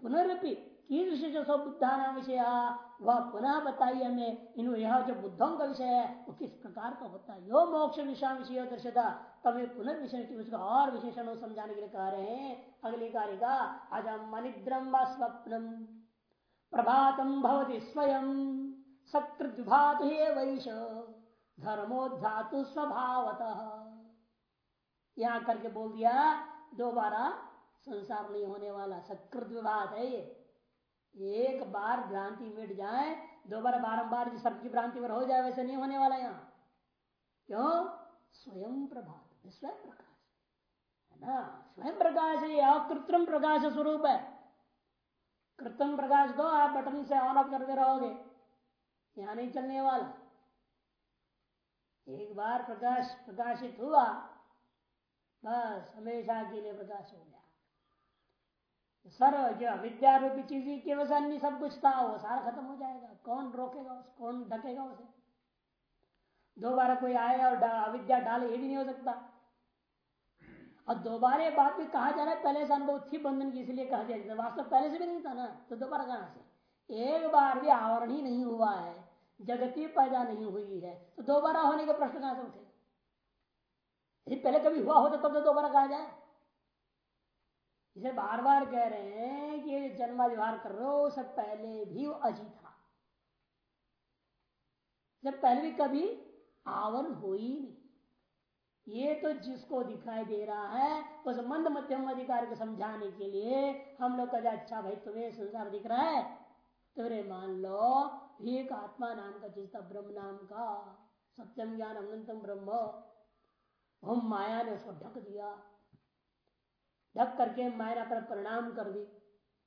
पुनर्पी कीदृश जो सब बुद्धा नाम विषय वह पुनः बताइए हमें इन यह जो बुद्धों का विषय है, वो किस प्रकार का होता है? यो मोक्ष विषय विषय दृश्यता तब ये पुनर्विशेष उसका और विशेषण समझाने के लिए कह रहे हैं। अगली कारिका अजम अनिद्रम व स्वप्नम प्रभातम भवती स्वयं सकृत विभात वैश धर्मोधातु स्वभावत। यहाँ करके बोल दिया दोबारा संसार नहीं होने वाला सकृत विभात है ये। एक बार भ्रांति मिट जाए, दोबारा बारंबार जिस सबकी भ्रांति पर हो जाए, वैसे नहीं होने वाला यहाँ। क्यों? स्वयं प्रभात स्वयं प्रकाश। है ना? स्वयं प्रकाश है अकृत्रिम प्रकाश स्वरूप है। कृत्रिम प्रकाश दो आप बटन से ऑन ऑफ़ करते रहोगे, यहाँ नहीं चलने वाला। एक बार प्रकाश प्रकाशित हुआ, बस हमेशा के लिए प्रकाश हो गया। सर्व जो अविद्या रूपी चीज़ की वजह अन्य सब कुछ था, वो सारा खत्म हो जाएगा। कौन रोकेगा उस? कौन ढकेगा उसे? दोबारा कोई आए और अविद्या डाले, ये भी नहीं हो सकता। और दोबारा बात भी कहा जा रहा है, पहले से अनुभव थी बंधन की, इसलिए कहा जाए वास्तव पहले से भी नहीं था ना तो दोबारा कहाँ से? एक बार भी आवरण ही नहीं हुआ है, जगती पैदा नहीं हुई है तो दोबारा होने का प्रश्न कहाँ से उठे? यदि पहले कभी हुआ होता, तब तो दोबारा कहा जाए। इसे बार बार कह रहे हैं कि जन्माधिवार कर रहे हो सब पहले भी वो अजी था। जब पहले भी कभी आवरण हो ही नहीं। ये तो जिसको दिखाई दे रहा है, उस मंद मध्यम अधिकार को समझाने के लिए हम लोग का अच्छा भाई, तुम्हें संसार दिख रहा है? तो रे मान लो, एक आत्मा नाम का जिसका ब्रह्म नाम का सत्यम ज्ञान अनंतम ब्रह्म, हम माया ने उसको ढक दिया। ढक करके माया पर परिणाम कर दी।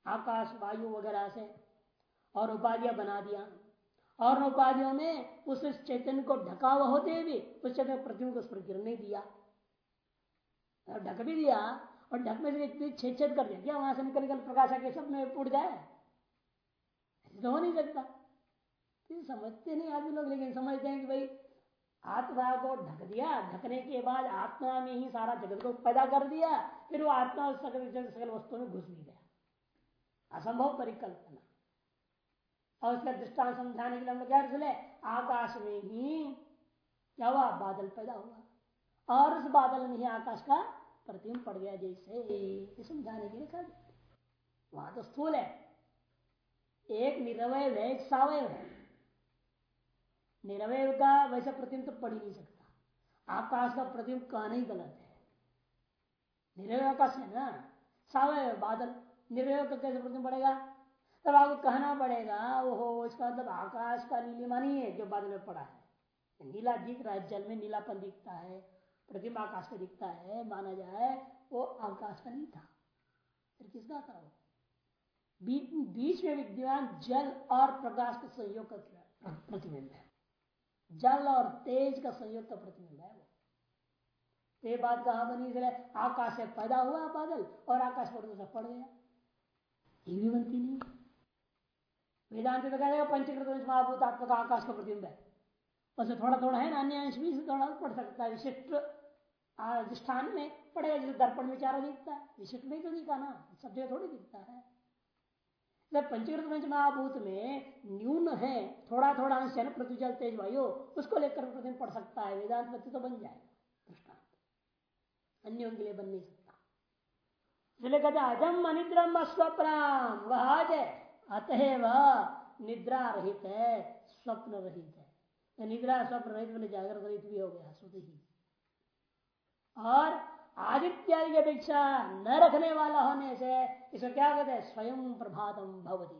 आकाश, वायु वगैरह से और उपाधियाँ बना दिया। और उपाधियों में उस चैतन्य को ढका हुआ होते भी उस चैतन्य प्रतिमा को उस पर गिरने दिया। और ढक भी दिया और ढक में से छेद छेद कर दिया क्या वहाँ से निकल निकल प्रकाश आके सब में उड़ जाए। तो हो नहीं सकता। समझते नहीं आदमी लोग, लेकिन समझते हैं कि भाई आत्मा को ढक दिया। ढकने के बाद आत्मा में ही सारा जगत को पैदा कर दिया। फिर वो आत्मा सकल सकल वस्तु में घुस भी गया। असंभव परिकल्पना। और उसका दृष्टांत समझाने के लिए हम लोग क्या आकाश में ही क्या हुआ? बादल पैदा हुआ। और उस बादल में ही आकाश का प्रतिबिंब पड़ गया, जैसे समझाने के लिए कर वहाँ तो स्थूल है। एक निरवय है, एक सावय है। निरवय का वैसे प्रतिबिंब तो पड़ ही नहीं सकता। आकाश का प्रतिबिंब कहना ही गलत है। निरवय आकाश है ना? सावय बादल। निरवय का कैसे प्रतिबिंब पड़ेगा तब आपको कहना पड़ेगा, ओहो, इसका मतलब आकाश का नीलिमा नहीं है जो बादल में पड़ा है। नीला दिख रहा है, जल में नीलापन दिखता है प्रतिमा आकाश का दिखता है, माना जाए वो आकाश का नहीं था। फिर किसका था वो? बीच में विद्यमान जल और प्रकाश का संयोग का प्रतिबिंब है। जल और तेज का संयुक्त प्रतिबिंब है वो। ये बात कहा बनी इसलिए आकाश से पैदा हुआ बादल, और आकाश पर पड़ गया। ये भी बनती नहीं। वेदांत तो कहेगा पंचकृत महाभूतात्मक आकाश का प्रतिबिंब है। उससे थोड़ा थोड़ा है ना, अन्य अंश भी, थोड़ा पढ़ सकता है। विशिष्ट अधिष्ठान में पड़ेगा जैसे दर्पण में चारा दिखता है। विशिष्ट में तो दिखा ना सब जगह थोड़ी दिखता है। पंचकृत पंच महाभूत में न्यून है थोड़ा थोड़ा अंश है ना पृथ्वी जल तेज वायु उसको लेकर प्रतिदिन पढ़ सकता है वेदांत पति तो बन जाए दृष्टांत अन्यों के लिए बन नहीं सकता इसलिए कहते अजम अनिद्रम अस्वप्राम वह आज है अतएव निद्रा रहित है स्वप्न रहित है निद्रा स्वप्न रहित मैंने जागृत रहित भी हो गया सुध ही और आदित्यादि की अपेक्षा न रखने वाला होने से इसको क्या कहते हैं? स्वयं प्रभातम भवती।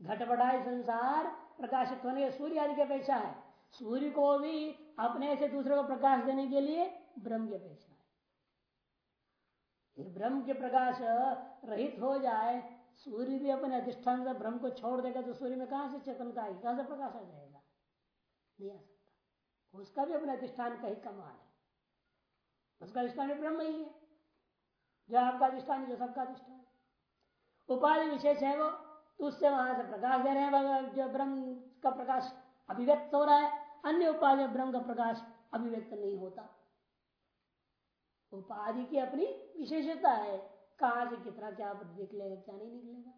घटपटाई संसार प्रकाशित होने के सूर्य आदि की अपेक्षा है। सूर्य को भी अपने से दूसरे को प्रकाश देने के लिए ब्रह्म की अपेक्षा है। ब्रह्म के प्रकाश रहित हो जाए, सूर्य भी अपने अधिष्ठान से ब्रह्म को छोड़ देगा तो सूर्य में कहाँ से चेतनता आएगी? कहाँ से प्रकाश आ जाएगा? नहीं आ सकता। उसका भी अपने अधिष्ठान का ही कमाल है। उसका अधिष्ठान ब्रह्म ही है। जो आपका अधिष्ठान जो सबका अधिष्ठान उपाधि विशेष है वो तो उससे वहाँ से प्रकाश दे रहे हैं जो ब्रह्म का प्रकाश अभिव्यक्त हो रहा है, अन्य उपाधि ब्रह्म का प्रकाश अभिव्यक्त नहीं होता। उपाधि की अपनी विशेषता है, कहा से कितना क्या निकलेगा, क्या नहीं निकलेगा।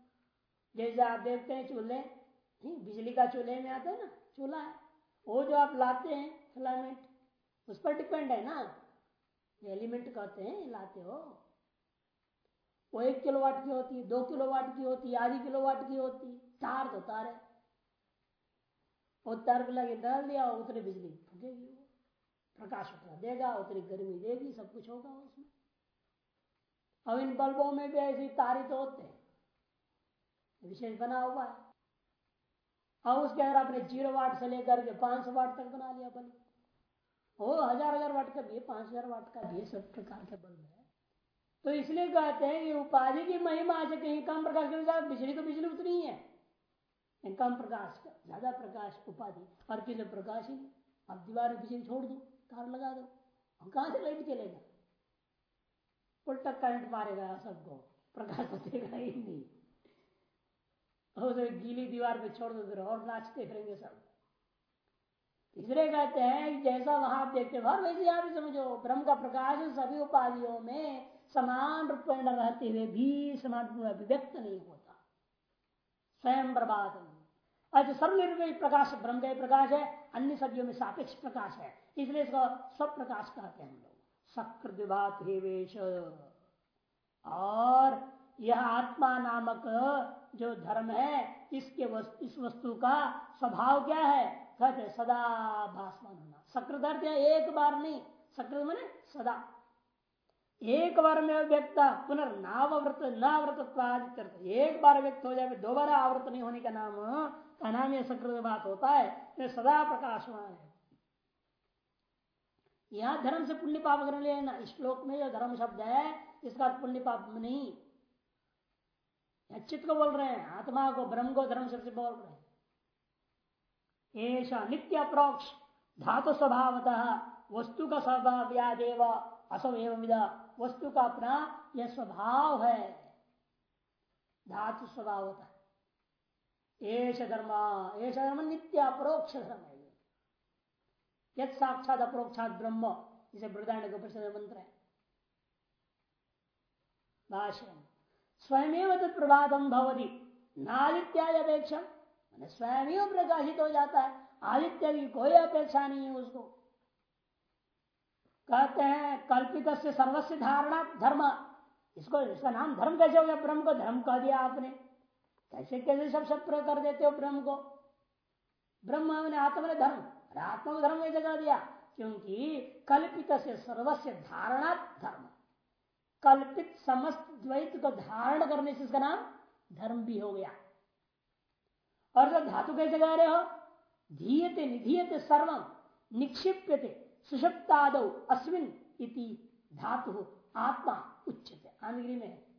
जैसे आप देखते हैं चूल्हे बिजली का चूल्हे में आता है ना, चूल्हा है, वो जो आप लाते हैं फिलामेंट उस पर डिपेंड है ना। एलिमेंट कहते हैं, लाते हो। वो एक किलो वाट की होती है दो किलो वाट की होती है आधी किलो वाट की होती है तार तो तार है। वो तार को लगे डाल दिया, उतनी बिजली फूकेगी प्रकाश उतना देगा, उतनी गर्मी देगी, सब कुछ होगा उसमें। अब इन बल्बों में भी ऐसी तारी तो होते हैं। विशेष बना हुआ है। अब उसके अंदर आपने ज़ीरो वाट से लेकर के पाँच सौ वाट तक बना लिया बल्ब। वो हज़ार हज़ार वाट का भी है, पाँच हज़ार वाट का भी है, सब प्रकार के बल्ब है। तो इसलिए कहते हैं कि उपाधि की महिमा से कहीं कम प्रकाश के बिजली तो बिजली उतनी है कम प्रकाश का, ज़्यादा प्रकाश उपाधि। और किसी प्रकाश ही अब दीवार बिजली छोड़ दो, तार लगा दो। हम कहाँ से लाइट चलेगा उल्टा करंट मारेगा सबको। प्रकाश तो देगा ही नहीं। और गीली दीवार पे छोड़ दो, फिर और नाचते फिरेंगे सब। तीसरे कहते हैं, जैसा वहाँ देखते हर वैसे भी समझो, ब्रह्म का प्रकाश सभी उपाधियों में समान रूप रहते हुए भी समान रूप में अभिव्यक्त नहीं होता। स्वयं बर्बाद अच्छा सर्वनिर्वय प्रकाश ब्रह्म का प्रकाश है अन्य सदियों में सापेक्ष प्रकाश है। इसलिए इसको स्वप्रकाश कहते हैं हम लोग। सकृत हेवेश। और यह आत्मा नामक जो धर्म है इसके वस्तु, इस वस्तु का स्वभाव क्या है? कहते सदा भाषमान होना। सकृत एक बार नहीं। सकृत मैंने सदा। एक बार में व्यक्त पुनर्नावृत नावृत एक बार व्यक्त हो जाए दोबारा आवृत नहीं होने का नाम का नाम यह सकृत बात होता है तो सदा प्रकाशमान है। यहाँ धर्म से पुण्य पाप करने लेना श्लोक में जो धर्म शब्द है, इसका पुण्य पाप नहीं। चित्त को बोल रहे हैं, आत्मा को, ब्रह्म को, धर्म शब्द से बोल रहे हैं। ऐसा नित्य अप्रोक्ष धातु स्वभावतः, वस्तु का स्वभाव यादेव असव एवं विदा। वस्तु का अपना यह स्वभाव है। धातु स्वभावतः एश धर्म एश धर्म नित्य अपरोक्ष धर्म है। यद साक्षात अपरोक्षात ब्रह्म, इसे बृदारण के मंत्र है। भाषण स्वयं तत्प्रभातम भवती। नादित्याय अपेक्षा स्वयं प्रकाशित हो जाता है। आदित्य की कोई अपेक्षा नहीं है उसको। कहते हैं कल्पित से सर्वस्व धारणा, धर्म। इसको, इसका नाम धर्म कैसे हो गया ब्रह्म को धर्म कह दिया आपने। कैसे कैसे सब प्रयोग कर देते हो ब्रह्म को? ब्रह्म ने आत्म ने धर्म आत्मा को धर्म कैसे कह दिया? क्योंकि कल्पित से सर्वस्व धारणा, धर्म। कल्पित समस्त द्वैत को धारण करने से इसका नाम धर्म भी हो गया। और जब धातु कैसे गा रहे हो? धीयते, निधीयते सर्वम निक्षिप्यते। सुषप्ताद अस्विन धातु आत्मा उच्चते आंग्री में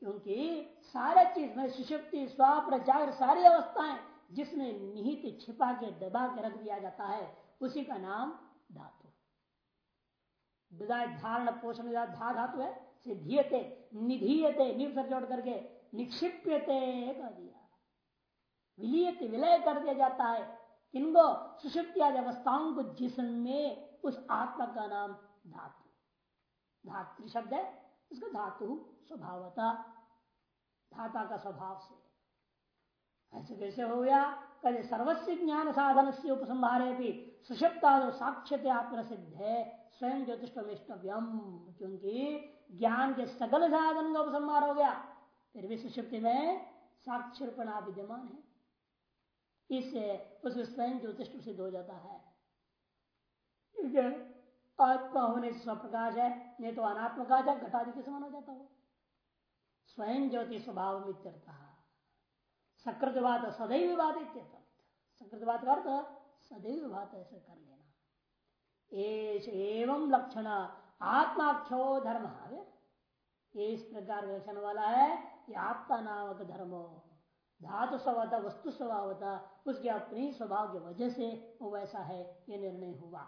क्योंकि सारे चीज़ में सुषुप्ति स्वाप्र जागर सारी अवस्थाएँ जिसमें निहित छिपा के दबा के रख दिया जाता है, उसी का नाम धातु। धारण, पोषण धा धातु है सिद्धियते निधीयते, निव जोड़ करके निक्षिप्यते कह दिया। विलय कर दिया जाता है इनको सुषुप्ति आदि अवस्थाओं को जिसमें उस आत्मा का नाम धातु। धातु शब्द है इसका धातु स्वभावता, धाता का स्वभाव से। ऐसे कैसे हो गया? कहे सर्वस्व ज्ञान साधन से उपसंहारे भी सुषुप्ता साक्ष्य आत्म सिद्ध है, स्वयं ज्योतिषव्यम क्योंकि ज्ञान के सकल साधन का उपसंहार हो गया। फिर भी सुषुप्ति में साक्षरपणा विद्यमान है। इससे उसमें स्वयं ज्योतिष सिद्ध हो जाता है। आत्मा होने से स्वप्रकाश है, नहीं तो अनात्म का जा घटादि के समान हो जाता हो। स्वयं ज्योति स्वभाव में सकृतवाद सदैव बात सकृतवाद का अर्थ सदैव बात ऐसे कर लेना। एवं लक्षण, आत्माख्यो धर्म इस प्रकार लक्षण वाला है, ये आत्मा नामक धर्म। धातु स्वभावता वस्तु स्वभावता उसके अपनी स्वभाव की वजह से वो वैसा है, ये निर्णय हुआ।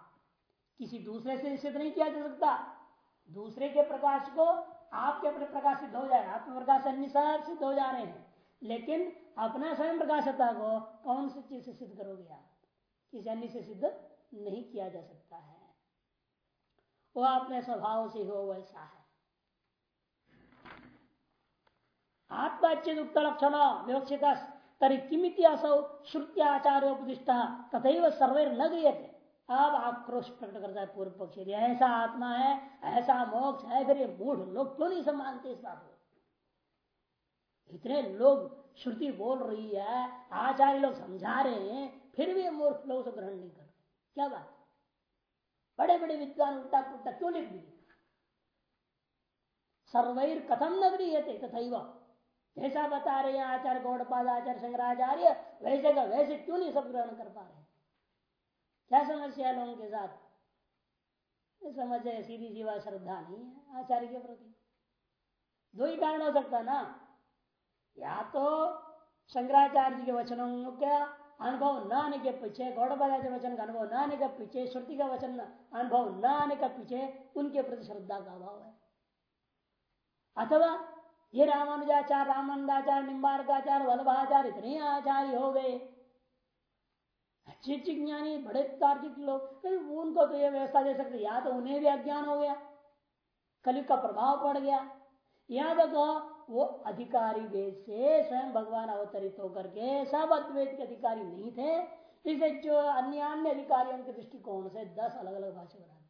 किसी दूसरे से सिद्ध नहीं किया जा सकता। दूसरे के प्रकाश को आपके अपने प्रकाश सिद्ध हो जाए आत्म प्रकाश अन्य सिद्ध हो जा रहे हैं। लेकिन अपना स्वयं प्रकाशता को कौन सी चीज़ से सिद्ध करोगे आप? किसी अन्य से सिद्ध नहीं किया जा सकता है। वो अपने स्वभाव से हो, वैसा है। आत्माचित उक्त लक्षण विवक्षित तरी किमित असौ श्रुत्याचार्य उपदिष्ट तथा सर्वे न गए थे अब आक्रोश प्रकट करता है पूर्व पक्ष। ऐसा आत्मा है ऐसा मोक्ष है, फिर ये मूढ़ लोग क्यों नहीं सम्मानते इस बात को? इतने लोग श्रुति बोल रही है, आचार्य लोग समझा रहे हैं, फिर भी मूर्ख लोग उसे ग्रहण नहीं कर क्या बात? बड़े बड़े विद्वान उल्टा पुल्टा क्यों लिख दिए? सर्वैर कथम न गृहते तथा जैसा बता रहे हैं आचार्य गौड़पाद आचार्य शंकराचार्य, वैसे का वैसे क्यों नहीं सब ग्रहण कर पा रहे क्या समस्या है लोगों के साथ? समझ है, सीधी जीवा श्रद्धा नहीं है आचार्य के प्रति। दो ही कारण हो सकता ना? या तो शंकराचार्य के वचनों का अनुभव न आने के पीछे गौड़पादाचार्य वचन का अनुभव न आने के पीछे, श्रुति का वचन अनुभव न आने के पीछे उनके प्रति श्रद्धा का अभाव है। अथवा ये रामानुजाचार, रामानंदाचार, निम्बारकाचार, वल्लभाचार इतने आचार्य हो गए। अच्छे अच्छे ज्ञानी, बड़े तार्किक लोग उनको तो ये व्यवस्था दे सकते, या तो उन्हें भी अज्ञान हो गया, कलयुग का प्रभाव पड़ गया। यहाँ तक वो अधिकारी वेद से स्वयं भगवान अवतरित होकर के सब अद्वैत के अधिकारी नहीं थे, इसे जो अन्य अन्य अधिकारियों के दृष्टिकोण से दस अलग अलग भाषा बना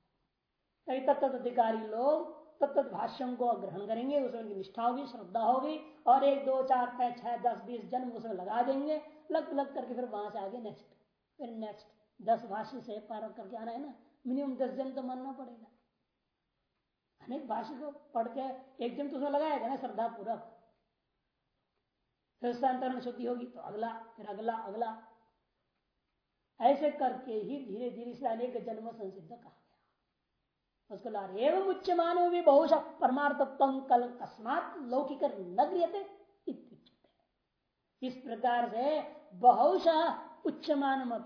कई तत्त अधिकारी लोग तत्त भाष्यों को ग्रहण करेंगे उसमें उनकी निष्ठा होगी, श्रद्धा होगी, और एक, दो, चार, पाँच, छह, दस, बीस जन्म उसमें लगा देंगे, लग लग करके फिर वहाँ से आगे नेक्स्ट फिर नेक्स्ट दस भाष्य से पार करके आना है ना मिनिमम दस जन तो मानना पड़ेगा। अनेक भाष्य को पढ़ के एक जन तो उसमें लगाएगा ना श्रद्धा पूर्वक। फिर अंतरण शुद्धि होगी तो अगला, फिर अगला अगला। ऐसे करके ही धीरे धीरे से अनेक जन्म संसिद्ध कहा। उसको ला एवं उच्च मानव भी बहुश परमार्थत्व कल अस्मात लौकिक नगरियते इस प्रकार से बहुश उच्च मानम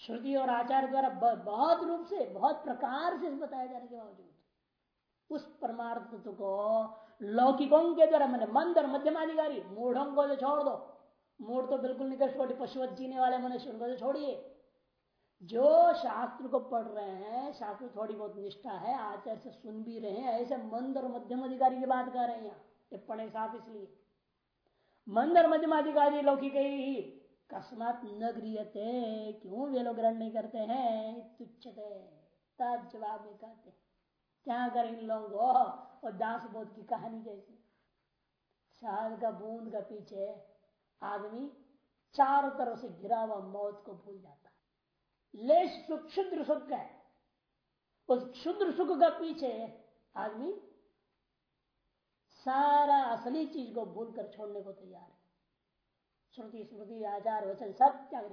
श्रुति और आचार्य द्वारा बहुत रूप से, बहुत प्रकार से बताया जाने के बावजूद उस परमार्थ को लौकिकों के द्वारा, मैंने मंद और मध्यमाधिकारी मूढ़ों को तो छोड़ दो। मूढ़ तो बिल्कुल निकट छोटे पशुवत जीने वाले मनुष्य, उनको तो छोड़िए। जो शास्त्र को पढ़ रहे हैं, शास्त्र थोड़ी बहुत निष्ठा है, आचार्य से सुन भी रहे हैं, ऐसे मंद और मध्यम अधिकारी की बात कर रहे हैं टिप्पणी साफ़ इसलिए। मंद और मध्यम अधिकारी लौकिक ही, कस्मात न गृहते, क्यों वे लोग ग्रहण नहीं करते हैं? तुच्छते, तब जवाब में कहते क्या कर इन लोगों और दास बोध की कहानी जैसी। शहद का बूंद का पीछे आदमी चारों तरफ़ से घिरा हुआ मौत को भूल जाता सुख क्षुद्र सुख है। उस क्षुद्र सुख का पीछे आदमी सारा असली चीज़ को भूल कर छोड़ने को तैयार है। श्रुति स्मृति आचार, वचन सब त्याग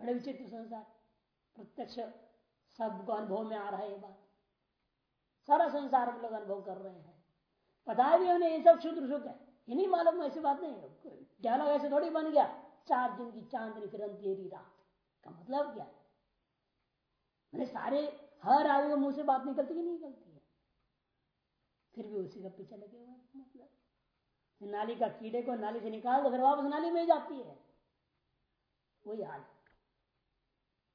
बड़े विचित्र संसार। प्रत्यक्ष सबको अनुभव में आ रहा है ये बात। सारा संसार हम लोग अनुभव कर रहे हैं। पता भी उन्हें ये सब शुद्ध सुख है। ये नहीं मालूम, ऐसी बात नहीं डायलॉग ऐसे थोड़ी बन गया। चार दिन की चांदनी फिर अंधेरी रात। का मतलब क्या मैंने सारे, हर आदमी मुँह से बात निकलती कि नहीं निकलती है? फिर भी उसी का पीछे लगे हुए मतलब। नाली का कीड़े को नाली से निकाल दो, फिर वापस नाली में जाती है। वही हाल।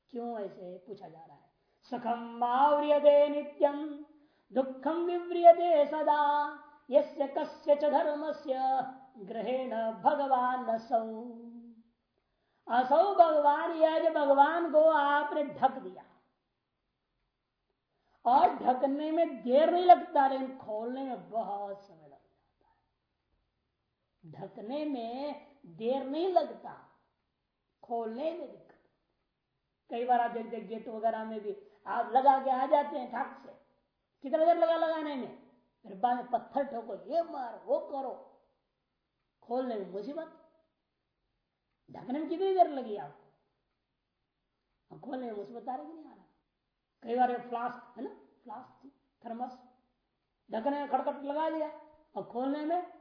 क्यों ऐसे पूछा जा रहा है? सुखम माव्रियते नित्यम दुखम विव्रियते सदा, यस्य कस्य च धर्मस्य, ग्रहेण भगवान असौ असौ भगवान, यह भगवान को आपने ढक दिया। और ढकने में देर नहीं लगता, लेकिन खोलने में बहुत समय लग जाता है। ढकने में देर नहीं लगता, खोलने में दिक्कत कई बार आप देखते गेट वगैरह में भी आप लगा के आ जाते हैं ठक से। कितना देर लगा लगाने में? फिर बाद में पत्थर ठोको, ये मार, वो करो। खोलने में मुसीबत ढकने में कितनी देर लगी आपको? खोलने में मुसीबत आ रही नहीं आ रहा? कई बार फ्लास्क है ना? फ्लास्क थर्मस ढकने में खड़खट लगा दिया। और खोलने में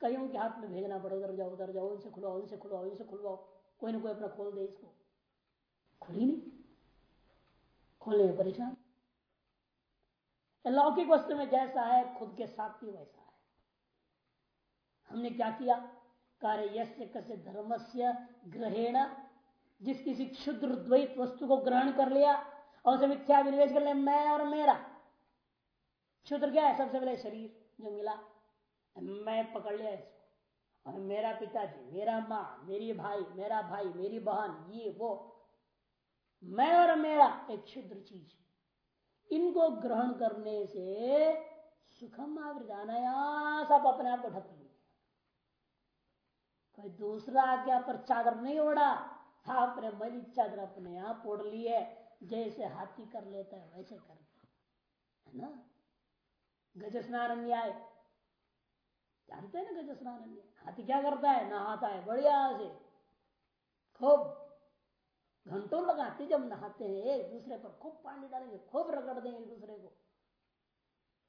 कईयों के हाथ में भेजना पड़े उधर जाओ उधर जाओ, इनसे खुलवाओ इनसे खुलवाओ इनसे खुलवाओ। कोई ना कोई अपना खोल दे इसको। खुली नहीं। खोलने में परेशान। लौकिक वस्तु में जैसा है, खुद के साथ भी वैसा है। हमने क्या किया? कार्य कस्य धर्म से ग्रहेण। जिस किसी क्षुद्र द्वैत वस्तु को ग्रहण कर लिया, और उसे मिथ्या विनिवेश कर लिया मैं और मेरा। क्षुद्र क्या है? सबसे पहले शरीर जो मिला। मैं पकड़ लिया इसको। और मेरा पिताजी, मेरा माँ, मेरी भाई, मेरा भाई, मेरी बहन, ये वो। मैं और मेरा एक क्षुद्र चीज़। इनको ग्रहण करने से सुखम आवृदानया सब अपने आप को ढक कोई दूसरा आज्ञा पर चादर नहीं ओढ़ा? आपने मली चादर अपने आप ओढ़ ली है, जैसे हाथी कर लेता है, वैसे कर है ना? गज स्नान जानते हैं ना गज हाथी क्या करता है? नहाता है, बढ़िया से। खूब। घंटों लगाते जब नहाते हैं, एक दूसरे पर खूब पानी डालेंगे, खूब रगड़ देंगे एक दूसरे को।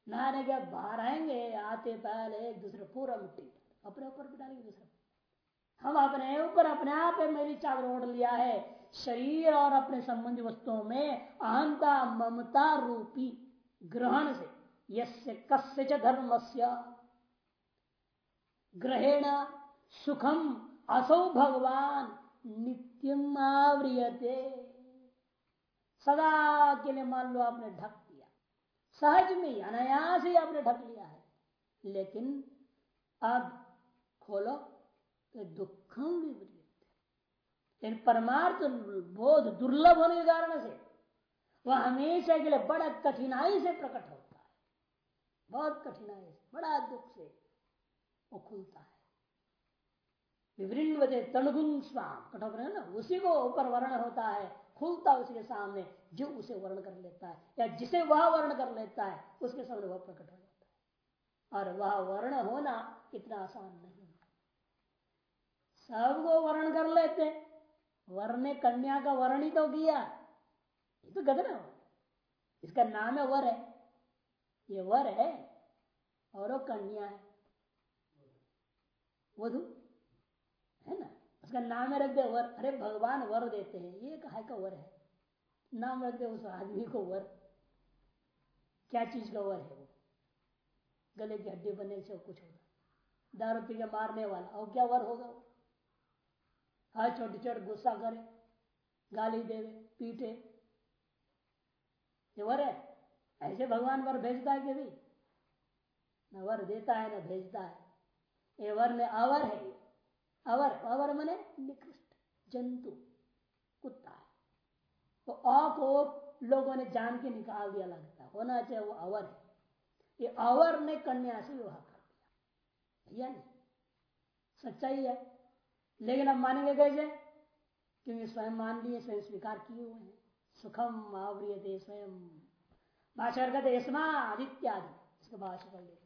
नहाने के बाहर आएँगे आते पहले एक दूसरे पूरा मिट्टी, अपने ऊपर भी डालेंगे, दूसरे हम अपने ऊपर अपने आप मेरी चादर ओढ़ लिया है। शरीर और अपने संबंधी वस्तुओं में अहंता, ममता रूपी ग्रहण से। यस्य कस्य धर्म से ग्रहेण सुखम असौ भगवान नित्यम आवरियते सदा के लिए मान लो आपने ढक दिया। सहज में अनायास ही आपने ढक लिया है। लेकिन अब खोलो। तो दुखम विपरीत परमार्थ बोध दुर्लभ होने के कारण से वह हमेशा के लिए बड़ा कठिनाई से प्रकट होता है। बहुत कठिनाई से, बड़ा दुख से वो खुलता है। विवृण तणगुण स्वाम कठोर है ना, उसी को ऊपर वर्ण होता है, खुलता उसके सामने, जो उसे वर्ण कर लेता है, या जिसे वह वर्ण कर लेता है, उसके सामने वह प्रकट हो जाता है। और वह वर्ण होना इतना आसान नहीं सबको वर्ण कर लेते। वर्ण कन्या का वर्ण ही तो किया। ये तो गद ना इसका नाम है वर है। ये वर है और वो कन्या है। वधु, है ना? उसका नाम है रख दे वर। अरे भगवान वर देते हैं। ये कहा का वर है? नाम रख दे उस आदमी को वर। क्या चीज़ का वर है वो? गले की हड्डी बनने से कुछ होगा। दारू पी के मारने वाला। और क्या वर होगा वो? हर छोटे छोटे गुस्सा करे गाली देवे पीटे ये वर है ऐसे भगवान वर भेजता है कि भी न वर देता है न भेजता है ये वर ने अवर है अवर अवर मने निकृष्ट जंतु कुत्ता है तो अ को लोगों ने जान के निकाल दिया लगता होना चाहिए वो अवर है ये अवर ने कन्या से विवाह कर दिया सच्चाई है लेकिन अब मानेंगे कैसे? क्योंकि स्वयं मान लिए स्वयं स्वीकार किए हुए हैं। सुखम आवरिय स्वयं। भाषा कहते आदित्य आदित्यादि इसको भाषा कर लेते